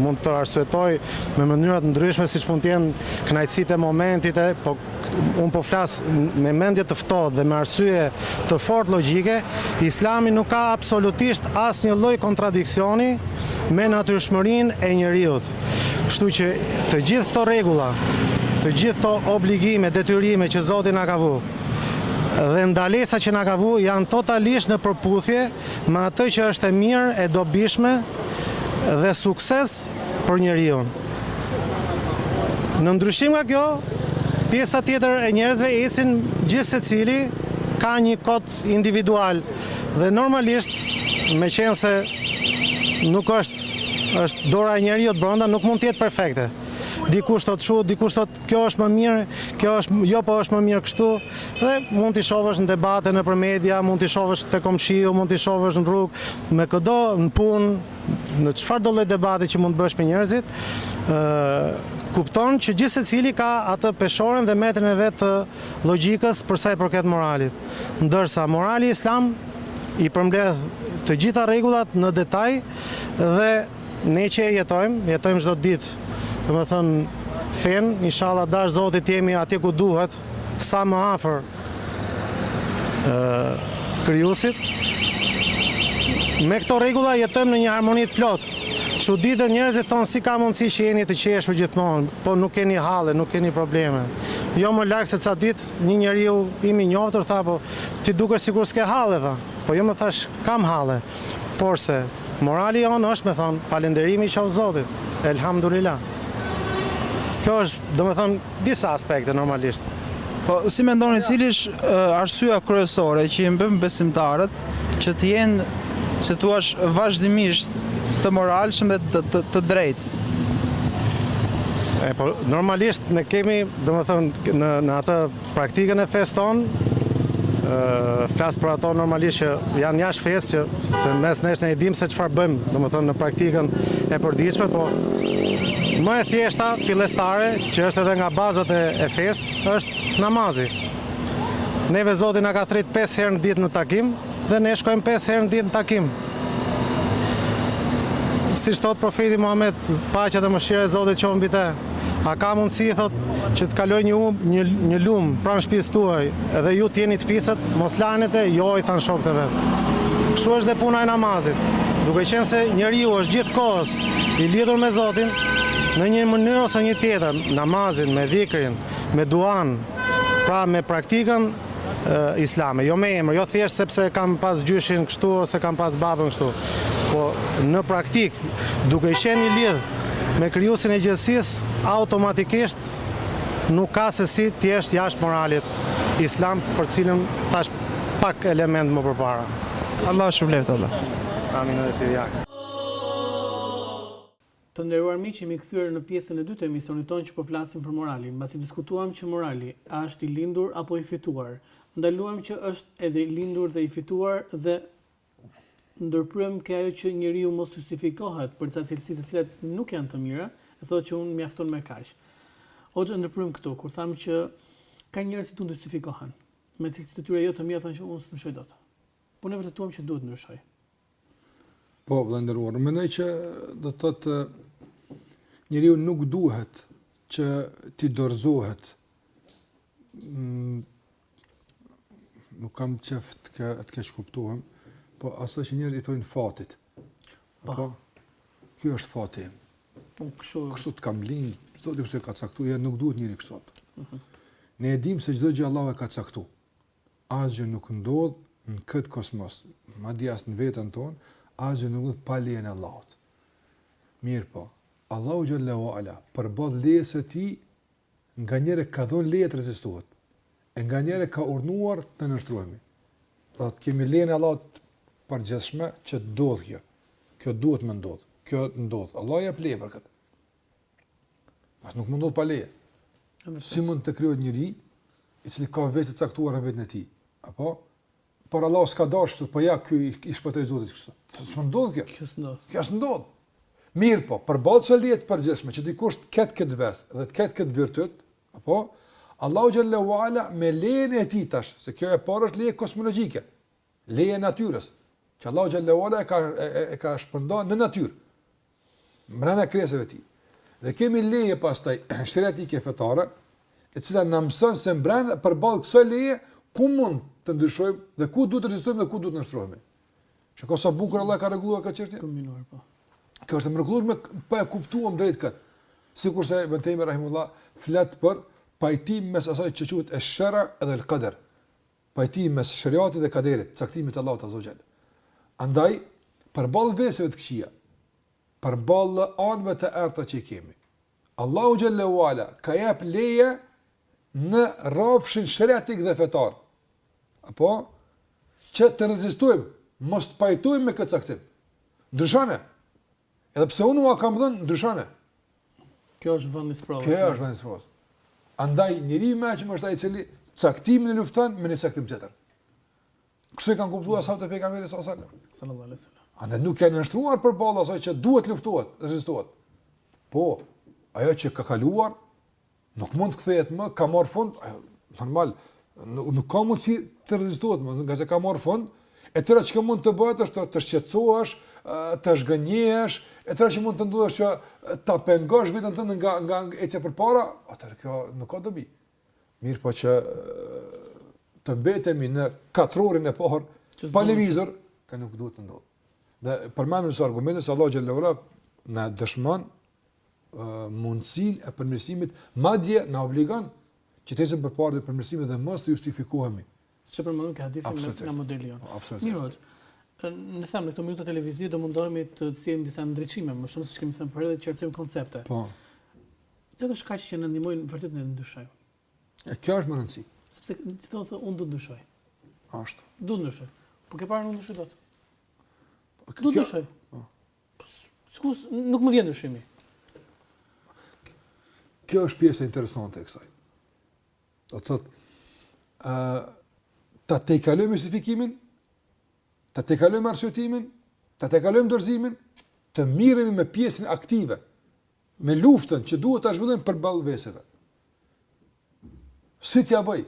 mund të arsyetojë me mënyra të ndryshme siç mund të jenë kënaqësitë e momentit e po unë po flas me mendje të ftohtë dhe me arsye të fortë logjike, Islami nuk ka absolutisht asnjë lloj kontradiksioni me natyrshmërinë e njeriut. Kështu që të gjithë këto rregulla, të gjithë këto obligime, detyrime që Zoti na ka vu dhe ndalesa që na ka vu janë totalisht në përputhje me atë që është e mirë, e dobishme dhe sukses për njeriun. Në ndryshim nga kjo, pjesa tjetër e njerëzve ecin gjithsecili ka një kod individual dhe normalisht meqenëse nuk është është dora e njeriut brenda, nuk mund të jetë perfekte. Dikush thotë kështu, dikush thotë kjo është më mirë, kjo është jo po është më mirë kështu dhe mund t'i shohësh në debate nëpër media, mund t'i shohësh te komshiu, mund t'i shohësh në rrugë, me këdo, në punë, në çfarëdo lloj debati që mund të bësh me njerëzit, kupton që gjithsecili ka atë peshoren dhe metrin e vet të logjikës për sa i përket moralit. Ndërsa morali islam i përmbledh të gjitha rregullat në detaj, dhe ne që e jetojmë, jetojmë çdo ditë, domethënë fenë, inshallah dashtë Zoti jemi atje ku duhet, sa më afër krijuesit. Me këto rregulla jetojmë në një harmoni të plotë, që dhe njerëzit thonë si ka mundësi që jeni të qeshur gjithmonë, po nuk keni halle, nuk keni probleme. Jo më larg se ca ditë, një njeri i imi i njoftur, tha, po ti dukesh sikur s'ke halle, tha, po jo më thashë kam halle. porse morali jonë është me thonë falënderimi i qoftë Zotit, elhamdulilah. Kjo është, domethonë, disa aspekte normalisht. Po, si mendoni, cila është arsyeja kryesore që i mban besimtarët që të jenë, si të thuash vazhdimisht të moralshëm dhe të, të, të drejtë? E, po, normalisht ne kemi, domethonë, në, në atë praktikën e fesë tonë, flas për ato normalisht që janë jashtë fesë që se mes nesh ne e dimë se çfarë bëjmë, domethënë në praktikën e përditshme, po më e thjeshta fillestare që është edhe nga bazat e, e fesë është namazi. Neve Zoti na ka thrit 5 herë në ditë në takim, Dhe ne shkojmë pesë herë në ditë në takim. Siç thotë profeti Muhamet, paqja dhe mëshira e Zotit qoftë mbi të, a ka mundësi u thotë që të kalojë një um, një, një lum pranë shtëpisë tuaj dhe ju të jeni të pisët, mos laheni te, jo i thanë shokët e vet. Kështu është dhe puna e namazit. Duke qenë se njeriu është gjithë kohës i lidhur me Zotin, në një mënyrë ose një tjetër, namazin, me dhikrin, me duan, pra me praktikën islame, jo me emër, jo thjesht sepse kam pas gjyshin kështu ose kam pas babën kështu, po në praktikë, duke qenë i lidh me krijuesin e gjithësisë, automatikisht nuk ka se si të jesh jashtë moralit islam, për të cilin thashë pak elemente më përpara. Allahu të shpërbleftë, Allah. Amin edhe ty, ja. Të nderuar miq jemi kthyer në pjesën e dytë të emisionit tonë që po flasim për moralin. Mbasi diskutuam që morali a është i lindur apo i fituar, ndaluam që është edhe i lindur dhe i fituar dhe ndërpryem ke ajo që njeriu mos justifikohet për ca cilësi të cilat nuk janë të mira, e thotë që unë mjafton me kaq. Hoxhë ndërpryem këtu kur thamë që ka njerëz që duan të justifikohen me cilësitë e tyre jo të mira thonë që unë s'ndryshoj dot. Po ne vërtetuam që duhet ndryshoj. Po, vëlla i nderuar, unë mendoj që do të thotë njeriu nuk duhet që t'i dorëzohet mm, nuk kam qejf të të keqkuptohem, po asaj që njerëzit i thonë fatit. Po. po. Ky është fati. Po kështu. Kështu të kam lind, çdo gjë që ka caktuar, ja nuk duhet njeriu kështu. Mhm. Ne e dimë se çdo gjë Allahu e ka caktuar. asgjë nuk ndodh në këtë kosmos, madje as në veten tonë, asgjë nuk ndodh pa lejen e Allahut. Mirëpo, Allahu xhallahu ala përballë lejes së tij nganjëherë ka dhënë leje të rezistohet. E nganjëherë ka urdhnuar të nënshtrohemi. Pra të kemi lejen e Allahut të përgjithshme që të ndodhë kjo. Kjo duhet me ndodhë. Kjo të ndodhë. Allah jep leje për këtë. Asgjë nuk ndodh pa leje. Si mund të krijohet njeriu i cili ka veti të caktuar në veten e tij? Apo por Allah s'ka dashur kështu, po ja ky i shpëtoi Zotit kështu. S'mund ndodh kjo. Kjo s'ndodh. Kjo s'ndodh. Mirëpo, përballë lejes së përgjithshme, që dikush të ketë këtë ves dhe të ketë këtë virtyt, apo, Allahu xhallahu Ala me lejen e tij tash, se kjo e parë është leje kosmologjike, Leja e natyrës, që Allahu xhallahu ala e ka e ka shpërndarë në natyrë. Mbrenda krijesave të tij. Dhe kemi leje pastaj sheriatike fetare, e cila na mëson se mbrenda përballë kësaj leje ku mund të ndryshojmë dhe ku duhet të rezistojmë dhe ku duhet të nënshtrohemi. Shiko sa bukur Allah ka rregulluar këtë çështje? Të minuar po. Kjo është e mrekullueshme po e kuptuam drejt kët. Sikurse Ibn Taymi rahimullah flet për pajtim mes asaj që quhet e shëra dhe el qadar. pajtimi mes sheriatit dhe kaderit, caktimit të Allahut azza wa jall. Andaj, përballë veseve të këqija, përballë anëve të errëta që i kemi, Allahu xhalla uala ka jap leje në rrafshin sheriatik dhe fetar. Apo që të rezistojmë, mos të pajtohemi me këtë caktim. Ndryshone, Edhe pse unë ua kam dhënë, ndryshone. Kjo është vend i sprovës. Kjo është vend i sprovës. Andaj njeri i mençëm është ai i cili caktimin e lufton me një caktim tjetër. Kështu e kanë kuptuar sahabët e pejgamberit sa sa. Sallallahu alaihi wasallam. Andaj nuk janë nënshtruar përballë asaj që duhet luftohet, rezistohet. Po, ajo që ka kaluar Nuk mund të kthehet më, ka marrë fund, normal, nuk, nuk ka mundësi të rezistohet më, ngase ka marrë fund, e tëra që mund të bëhet është të, të shqetsohesh, të zhgënjehesh, e tëra që mund të ndodhë është që ta pengosh veten tënde nga, nga ecja përpara, atëherë kjo nuk ka dobi. Mirëpo që të mbetemi në katrorin e parë, pa lëvizur, kjo nuk duhet të ndodhë. Dhe përmendëm si argument se Allahu xhele ve ala na dëshmon mundësinë e përmirësimit, madje na obligon që të ecim përpara të përmirësohemi dhe mos të justifikohemi. Siç e përmendëm ka hadithi me modelin. Absolutisht. Mirë, ne thamë në këto minuta televizive do mundohemi të cilësim disa ndriçime, më shumë siç kemi thënë për edhe të qartësojmë koncepte. Po. Cilat janë shkaqet që na ndihmojnë vërtet ne të ndryshojmë? E kjo është me rëndësi. Sepse ti thua se unë dua të ndryshoj. Ashtu. Dua të ndryshoj. Po ke parë unë s'ndryshoj dot. Dua të ndryshoj. Sikur nuk më vjen ndryshimi. Kjo është pjesa interesante e kësaj. Do të thotë ë uh, ta tejkalojmë justifikimin, ta tejkalojmë arsyetimin, ta tejkalojmë dorëzimin, të merremi me pjesën aktive, me luftën që duhet ta zhvillojmë përballë veseve. Si t'ia bëj?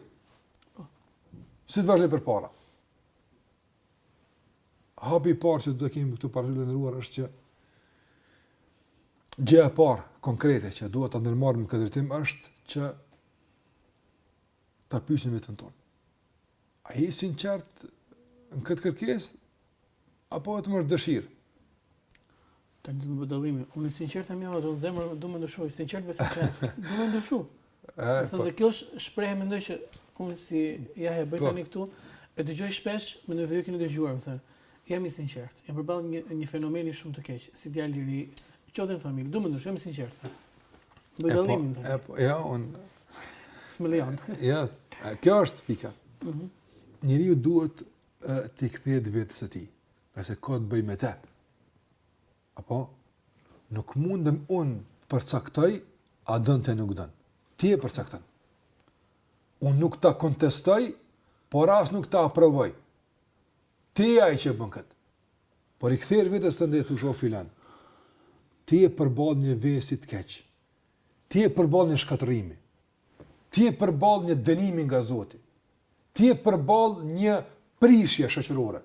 Si të vazhdoj përpara? hapi i parë që duhet ta kemi këtu parasysh të nderuar është që gjëja e parë konkrete që duhet ta ndërmarrim në këtë drejtim është që ta pyesim veten tonë. A je i sinqertë në këtë kërkesë apo vetëm është dëshirë? Tani ku është dallimi. Unë i sinqertë më vazhdon zemër, du me ndryshu, sinqertë besa që du me ndryshu. Ëh, po. Dhe kjo është shprehje mendoj që unë si jua bëj po. tani këtu, e dëgjoj shpesh, mendoj edhe ju keni dëgjuar, me thënë. Jam i sinqertë. Jam përballë një një fenomeni shumë të keq, si djalë i ri, qoftë në familje, du me ndryshu, jam i sinqertë. Më po, dallim. Po, ja, unë s'më lejon. Ja, kjo është pika. Mhm. Njeriu duhet t'i kthehet vetes së tij. ngase ka të bëjë me te. Apo, nuk mundem unë të përcaktoj, a don ti a nuk don. Ti e përcakton. Unë nuk ta kontestoj, por as nuk ta aprovoj. Ti je ai që bën këtë. Por i kthehesh vetes tënde, thuj o filan. Ti je përballë një vesi të keq. Ti je përballë një shkatërrimi. Ti je përballë një dënimi nga Zoti. Ti je përballë një prishjeje shoqërore.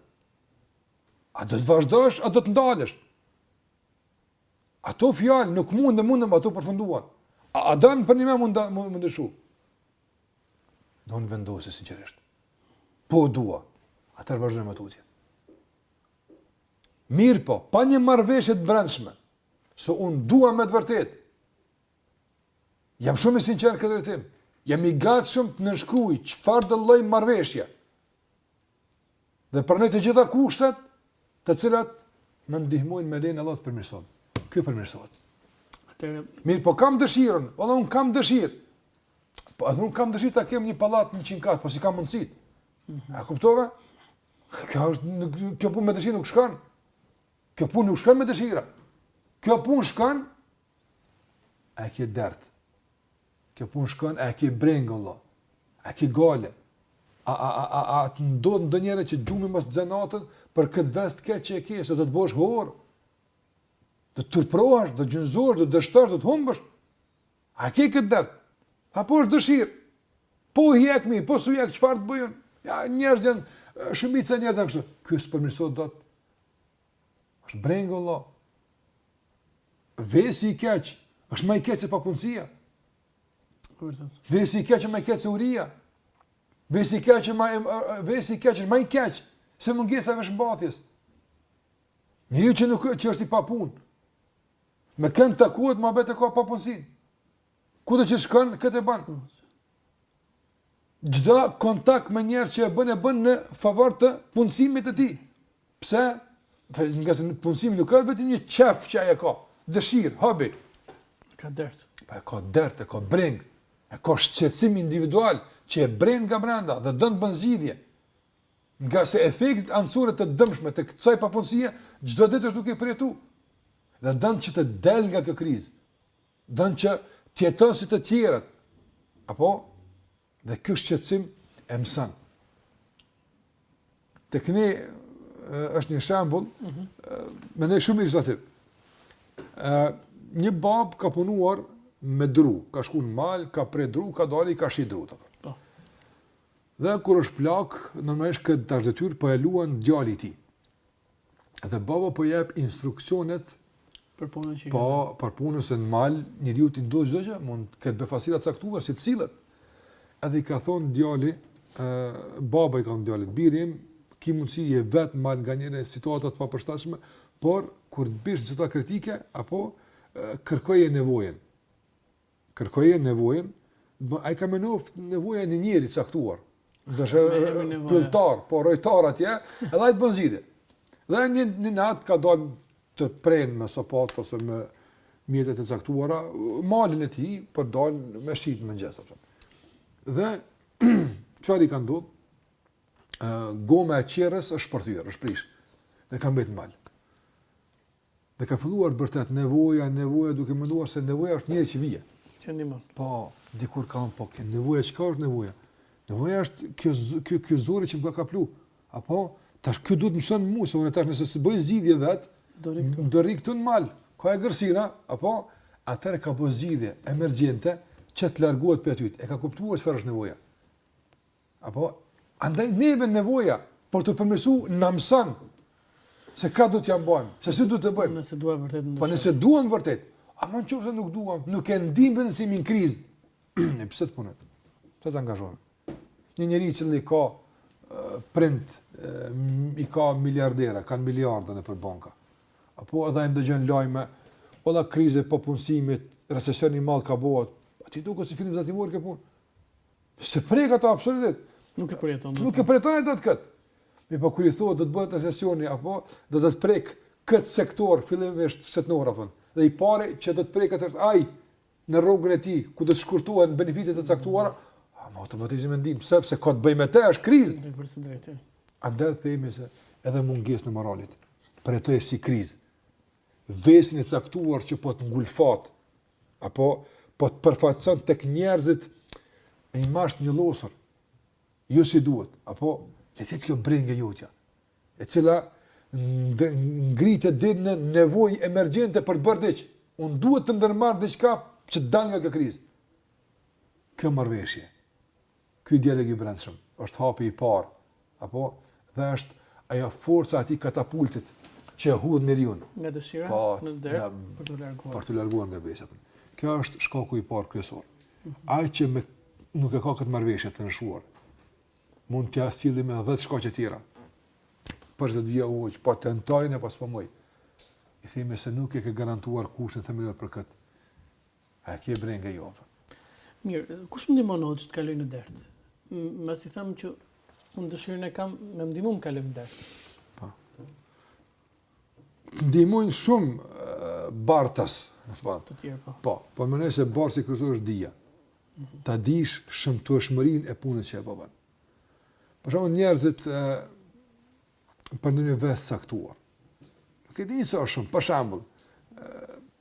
A do të vazhdosh, a do të ndalesh? Ato fjalë nuk munde, mundem ato përfunduan. A, a don përnjëmend, me ndryshu? Don, vendose, sinqerisht. Po dua, atëherë vazhdojmë më tutje. Mirëpo, pa një marrëveshje të brendshme, se unë dua me të vërtetë, Jam shumë i sinqertë në këtë drejtim. Jam i gatshëm të nënshkruaj çfarëdo lloj marrëveshje. Dhe pranoj të gjitha kushtet, të cilat më ndihmojnë me lejen Allahut të përmirësohem. Ky përmirësohet. Atëherë, mirë, po kam dëshirën, valla un kam dëshirë. Po edhe un kam dëshirë ta kem një pallat 100 kat, po s'i kam mundësi? Mhm. A kuptove? Kjo, kjo punë me dëshirë nuk shkon. Kjo punë nuk shkon me dëshira. Kjo punë shkon A e ke dert? Kjo punë shkon, a e ke brengë vëlla? A e ke gajle? A a a a a të ndodh ndonjëherë që gjumi mos të zë natën për këtë ves të keq që e ke, se do të bëhesh hor. Do të turpërohesh, do të gjunjëzohesh, do të dështosh, do të humbësh. A ke këtë dert? Apo është dëshirë? Po u hjek mirë, po s'u hjek çfarë të bëj? Ja njerëz janë shumica e njerëzve janë kështu. Ky s'përmirësohet dot. Është brengë vëlla. Vesi i keq, është më i keq se papunësia. Vërtet. Vesi i keq është më i keq se uria. Vesi i keq është më vesi i keq është më i keq se mungesa e veshmbathjes. Njeriu që nuk që është i papunë. Me kënd takohet muhabet ka papunësinë. Kudo që shkon këtë bën? Çdo kontakt me njerëz që e bën e bën në favor të punësimit të tij. Pse? Ngase punësimi nuk është vetëm një qef që ai e ka, dëshirë, hobi. E ka dert. Po e ka dert, e ka brengë, e ka shqetësim individual që e bren nga brenda dhe don të bën zgjidhje. Ngase efektet anësore të dëmshme të kësaj papunësie, çdo ditë është duke i përjetu. Dhe dënë që të del nga kjo krizë. Don që të jeton si të tjerët. Apo? Dhe ky shqetësim e mëson. Tek ne është një shembull, mm -hmm. mendoj shumë ilustrativ. Ë një bab ka punuar me dru, ka shkuar në mal, ka pre dru, ka dalë, ka shit dru. Po. Dhe kur është plakur, normalisht këtë tash detyrë po e luan djali i tij. Dhe baba po jep instruksionet për punën që po për punën se në mal njeriut i ndodh çdo gjë, mund të ketë befasira të caktuara si të sillet. Edhe i ka thonë djali, ë baba i ka thonë djalit, biri im, ki mundësi je vet në mal nganjëherë situata të papërshtatshme, por kur të bish në situata kritike apo kërkoje nevojën. Kërkoje nevojën, ai ka menu nevoja një njeri i caktuar. Ndoshta pylltar, po rojtar atje, edhe ai të bën zgjidhje. Dhe një një natë ka dalë të prenë me sopat ose me mjetet e caktuara, malin e tij për të dalë me shit në mëngjes apo. Dhe çfarë i ka ndodhur? Ë goma e qerrës është shpërthyer, është prish. Dhe ka mbetë në mal. Dhe ka filluar të bërtet nevoja, nevoja duke menduar se nevoja është njeri që vjen. Që ndihmon. Po, dikur kam, po, kë, nevoja, çka është nevoja? Nevoja është kjo, kjo, ky zori që më ka kaplu. Apo, tash kjo duhet mëson mu, se unë tash nëse s'i bëj zgjidhje vetë, do rri këtu në mal, ka e gërsina, apo, atëherë ka bë zgjidhje emergjente, që të largohet prej aty. E ka kuptuar çfarë është nevoja. Apo, andaj neve nevoja, për të përmirësu, na mëson, se kah duhet ia bëjmë, se si duhet të bëjmë. Nëse duam vërtet ndryshim. Po nëse duam vërtet, ama në qofë se nuk duam, nuk e ndiejmë veten se jemi n'krizë, ne pse të punojmë, pse të angazhohemi. Një njeri që i ka prindët, i ka miliarderë, kanë miliarda nëpër banka, apo edhe e dëgjon lajme, ola krize, papunësimit, recesion i madh ka bëhet, atij i duket si film vizatimor kjo punë, Se s'e prek këtë absolutisht. Nuk e përjeton. Nuk e përjeton ai dot këtë. Mirëpo kur i thotë do të bëhet recesioni apo do të prek këtë sektor fillimisht shtetëror apo. Dhe i pari që do të prek atë është ai në rrogën e tij ku do të shkurtohen benefitet e caktuara, ai me automatizëm e ndien pse pse ka të bëjë me të është krizë. Nuk është e drejtë. Andaj themi se edhe mungesën e moralit. Përjetoje si krizë. Vesin e caktuar që po të ngulfat Apo po të përfaqëson tek njerëzit me imazh të njollosur. Jo si duhet, apo le të jetë kjo brengë jotja, e cila ngritet deri në nevojë emergjente për të bërë diç. Unë duhet të ndërmarr diçka që të dal nga kjo krizë. Kjo marrëveshje Ky dialog i brendshëm është hapi i parë, apo, dhe është ajo forca e atij katapultit që e hudh njeriun. Nga dëshira po, në dert, pra, për të larguar. Për të larguar nga vesi. Kjo është shkaku i parë kryesor. Mm -hmm. Ai që me, nuk e ka këtë marrëveshje të nënshkruar, mund t'ia sjellim edhe 10 shkaqe tjera. Po thotë dikush po tentoj e po s'po muj. I themi se nuk e ke garantuar kushtin themelor për këtë. A ke brengë jo apo? Mirë, kush më ndihmon që të kaloj në dert? Mbasi them që unë dëshirën e kam më ndihmo të kaloj në dert. Po. Ndihmojnë shumë bartës, po. Të tjerë po. Po, por mendoj se bartësi kryesor është dija. Mhm. Ta dish shëmtueshmërinë e punës që e bën. Për shembull njerëzit për një ves të caktuar. Nuk e dinë se është shumë, për shembull,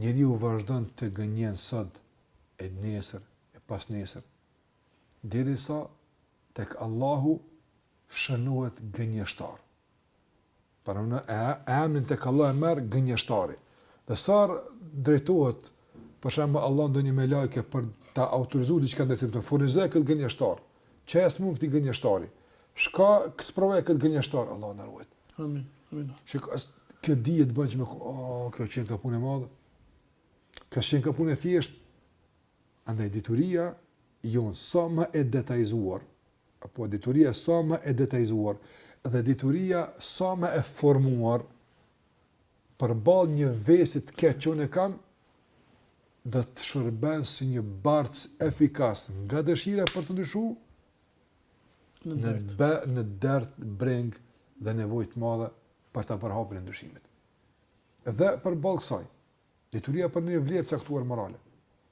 Njeriu vazhdon të gënjejë sot e nesër e pasnesër, derisa tek Allahu shënohet gënjeshtar. Pra në e, e emrin tek Allah e merr gënjeshtari. Dhe s'i drejtohet për shembull Allahu ndonjë melaike për ta autorizuar diçka ndërtim furnizoje këtë gënjeshtar. S'ke as mund ti gënjeshtari. Shka sprovoje këtë gënjeshtar, Allah na ruajt. Amin, amin. Shiko, as, kjo dije të bënë që me, o, kjo qenka punë e madhe. Kjo qenka punë e thjeshtë. Andaj, dituria jonë sa më e detajzuar, apo dituria sa më e detajzuar, dhe dituria sa më e formuar, përballë një vesi të keq që unë e kam, do të shërben si një bartës efikas nga dëshira për të ndryshu, në dert, në, në dert, brengë dhe nevojë të madhe për ta bërë hapin e ndryshimit. Dhe përballë kësaj, dituria për një vlerë të caktuar morale.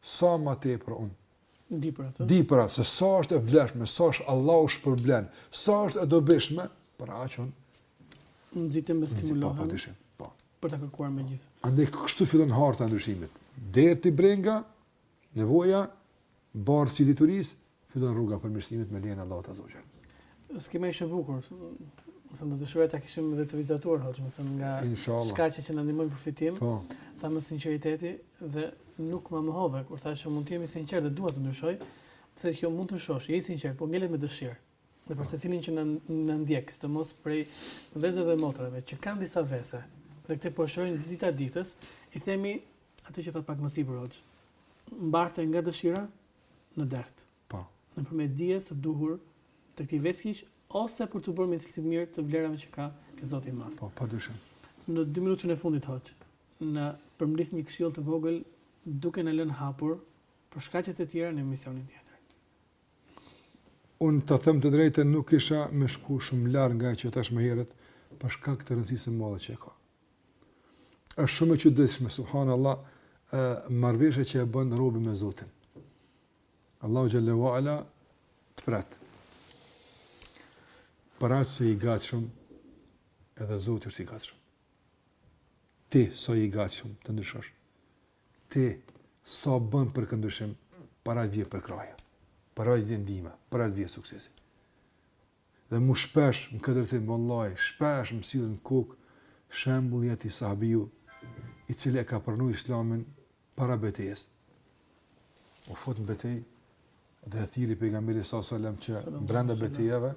Sa më tepër unë di për atë. Di për atë se sa është e vlefshme, sa është Allahu shpërblen, sa është e dobishme, për aq unë nxitem dhe stimulohem. Po, po, për ta kërkuar një gjë. Andaj kështu fillon harta e ndryshimit. Derti, brenga, nevoja bartësi dituria, fillon rruga e përmirësimit me lejen e Allahut azze ve xhel. Skemë ishte e bukur. Me thënë, do të duhej ta kishim edhe të vizatuar, hoxhë, me thënë, nga shkaqet që na ndihmojnë përfitim, po. thamë sinqeriteti dhe nuk më më hove, kur thashë që mund të jemi të sinqertë dhe duhet të ndryshoj, me thënë, kjo mund të shosh, je i sinqertë, po ngelet me dëshirë. dhe për secilin që na ndjek, sidomos prej vëllezërve dhe motrave, që kanë disa vese, dhe këto i shoqërojnë po dita ditës, i themi atë që thatë pak më sipër hoxhë. Mbarte nga dëshira në dert. Po. Nëpërmjet dijes së duhur të këtij vesi të keq ose për të bërë me cilësi të mirë të vlerave që ka ke Zoti i Madh. Po, padyshim. Në 2 minutat e fundit hoxhë, na përmbledh një këshillë të vogël duke na lënë hapur për shkaqe të tjera në emisionin tjetër. Unë ta them të drejtën nuk kisha me shku shumë larg nga ajo që thashë më herët, për shkak të rëndësisë së madhe që e ka. është shumë e çuditshme, subhanallah, marrëveshja që e bën robi me Zotin. Allahu xhele ue ala të pret. Për aq sa je i gatshëm, edhe Zoti është i gatshëm. Ti sa je i gatshëm të ndryshosh. Ti sa bën për këtë ndryshim, për aq vjen përkrahja, për aq vjen ndihma, për aq vjen suksesi. Dhe mu shpesh në këtë rrugëtim, vëllaj, shpesh më sillet në kokë, shembulli i atij sahabiut, i cili e ka pranu islamin para betejës. U fut në betejë dhe e thirri pejgamberi sa salem që brenda betejeve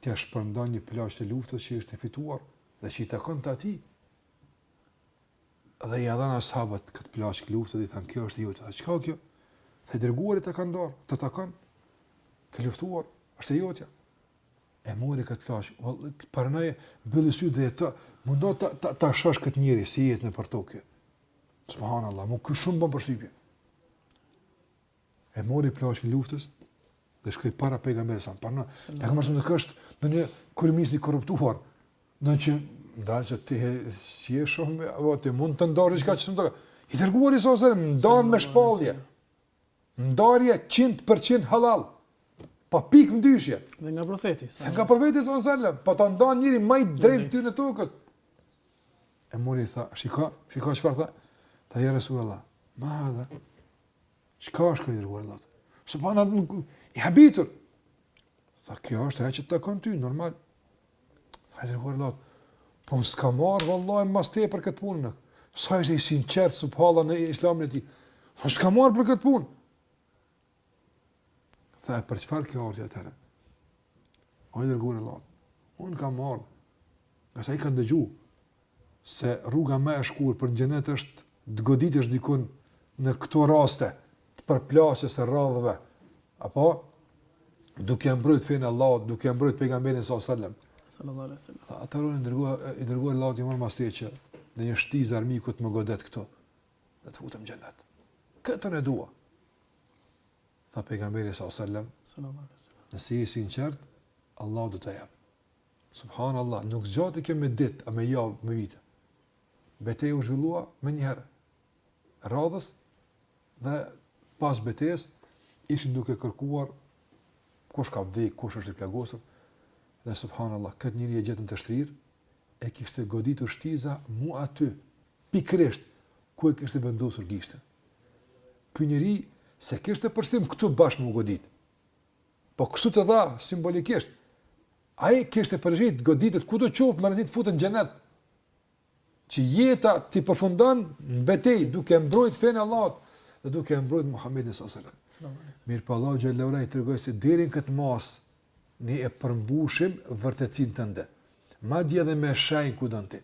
t'ia shpërndajnë një plaçkë të luftës që ishte fituar dhe që i takonte atij. Dhe ia dhanë ashabët këtë plaçkë lufte dhe i thanë, kjo është e jotja. Çka o kjo? Tha i dërguari ta ka ndarë, të takon, ke luftuar, është e jotja. E mori këtë plaçkë, pranoje, mbylli sytë dhe të, mundohu të, të, ta shohësh këtë njeri, si jet nëpër tokë. Subhanallah, mu kjo shumë bën përshtypje. E mori plaçkën e luftës dhe shkoi para pejgamberit sa. Para pejgamberit nuk është në një kryeministër i korruptuar. Në që ndaj se ti si e shoh me apo ti mund të ndarë diçka që s'mund të. I dërguar i sosë ndan me shpallje. Ndarje 100% halal. Pa pikë dyshimi. Dhe nga profeti. Dhe nga profeti sallallahu alajhi wasallam, po ta ndan njeriu më i drejtë në tokë. E mori tha, shiko, shiko çfarë tha. Tha ja Resulullah. Ma dha. Çka është kjo i dërguar i Allahut? Subhanallah i habitur. Tha kjo është ajo që të takon ty normal. Tha i dërguar i Allahut. Po s'kam ardh vallahi mbas teje për këtë punë. Sa është i sinqert subhanallah në islamin e tij. Po s'kam ardh për këtë punë. Tha për çfarë ke ardh atëherë? O i dërguar i Allahut. Unë kam ardh. Nga sa kam dëgju. se rruga më e shkurt për në Xhenet është të goditesh dikund në këto raste të përplasjes së radhëve, apo duke mbrojt fenë e Allahut, duke mbrojt pejgamberin sa selam. Sallallahu alaihi wasallam. Tha atëherë unë o i dërguar i Allahut kam ardh mas teje që në një shtiz armiku të më godet këtu. Dhe të futem xhenet. Këtë unë e dua. Tha pejgamberi sa selam. Sallallahu alaihi wasallam. Nëse je i sinqert, Allahu do ta jap. Subhanallah, nuk zgjati kjo me ditë, a me javë, me vite. Beteja u zhvillua menjëherë e radhës dhe pas betejës ishin duke kërkuar kush ka vdekë, kush është i plagosur. Dhe subhanallah, këtë njeri e gjetën të shtrirë, e kishte goditur shtiza mu aty, pikrisht, ku e kishte vendosur gishtin. Ky njeri s'e kishte për qëllim këtu bash me u godit. Po kështu tha, simbolikisht. Ai kishte për qëllim të goditet kudo qoftë me rëndësi të futet në xhenet. Që jeta t'i përfundon në betejë duke mbrojt fenë e Allahut dhe duke mbrojt Muhamedin sallallahu alaihi wasallam. Mirëpo Allahu xhele ve ala i tregoi se deri në këtë masë ne e përmbushim vërtetësinë tënde. Madje edhe në shenjën ku don ti.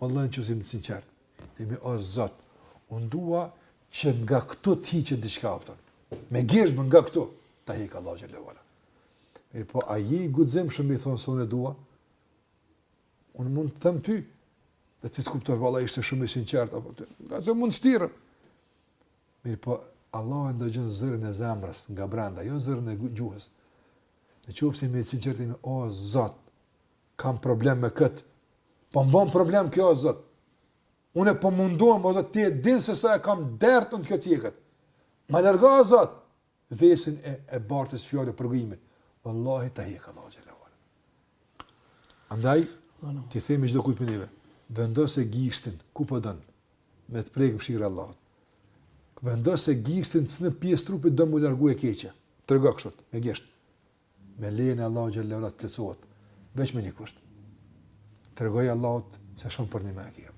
Wallahi qofshim të sinqert. Dhe me o Zot, un dua Që nga këtu të hiqet diçka kupton. Menjëherë nga këtu ta hiq Allahu xhele ve ala. Mirëpo a je i guximshëm t'i thush se unë dua? Unë mund të them ty, dhe ti të kuptosh valla ishte shumë i sinqert apo ti. Ngase mund të shtirem. Mirëpo Allahu e ndëgjon zërin e zemrës nga brenda, jo zërin e gjuhës. Në qoftë se me sinqeritet o Zot, kam problem me kët. Po m'ban problem kjo o Zot. Unë po mundohem o Zot ti e din se sa e kam dert unë këtë, hjeke. Ma largo o Zot vesin e e bartjes fjalëve për guximin. Wallahi ta hjek Allahu xhelalu ala. Andaj t'i themi çdo kujt për neve. Vendose gishtin ku po don me të prek mëshira e Allahut. Vendose gishtin në pjesë t'trupit do m'u largu e keqja. Tregoj kështu, me gisht. me lejen e Allahu xhele ue ala të plotësohet, veç me një kusht. Tregoj Allahut se shumë përnjëmend e kam.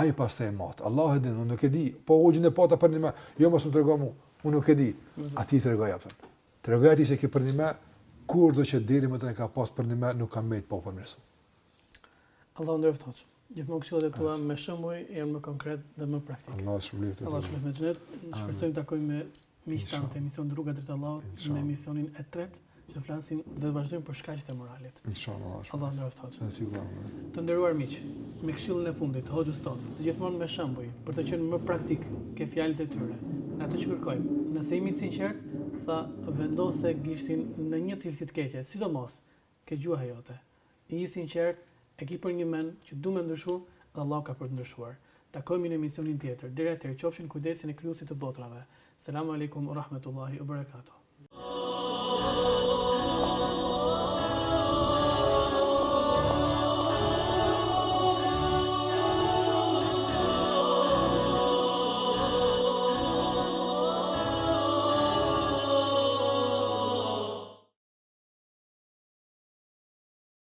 Ai pastaj e mat. Allah e din, unë nuk e di, po hoxhë e pata përnjëmend, jo mos më trego mu, unë nuk e di. Ati tregoj atë. Tregoj Atij se e ke përnjëmend, kushdo që deri më tash e ka pas përnjëmend nuk ka mbet pa u përmirësu. Allahu na ruajttë. Gjithmonë këshillat e tua me shembuj janë më konkrete dhe më praktike. Allahu të shpërbleftë. Allahu të shpërbleftë me xhenet. Shpresojmë të takojmë me miqtë tanë të emisionit Rruga drejt Allahut në emisionin e tretë që flasim dhe vazhdojmë për shkaqet e moralit. Inshallah. Allahu na ruajttë. Të nderuar miq, me këshillën e fundit të hoxhës tonë, si gjithmonë me shembuj, për të qenë më praktik ke fjalët e tyre, në atë që kërkojmë. Nëse jemi të sinqertë, tha vendose gishtin në një cilësi të keqe, sidomos ke gjuha jote. Je i sinqert, e ki përnjëmend që du me ndryshu dhe Allahu ka për t'të ndryshuar. Takohemi në emisionin tjetër, deri atëherë qofshi në kujdesin e Krijuesit të botrave. Selamu alejkum ue rahmetullahi ue berekatuhu.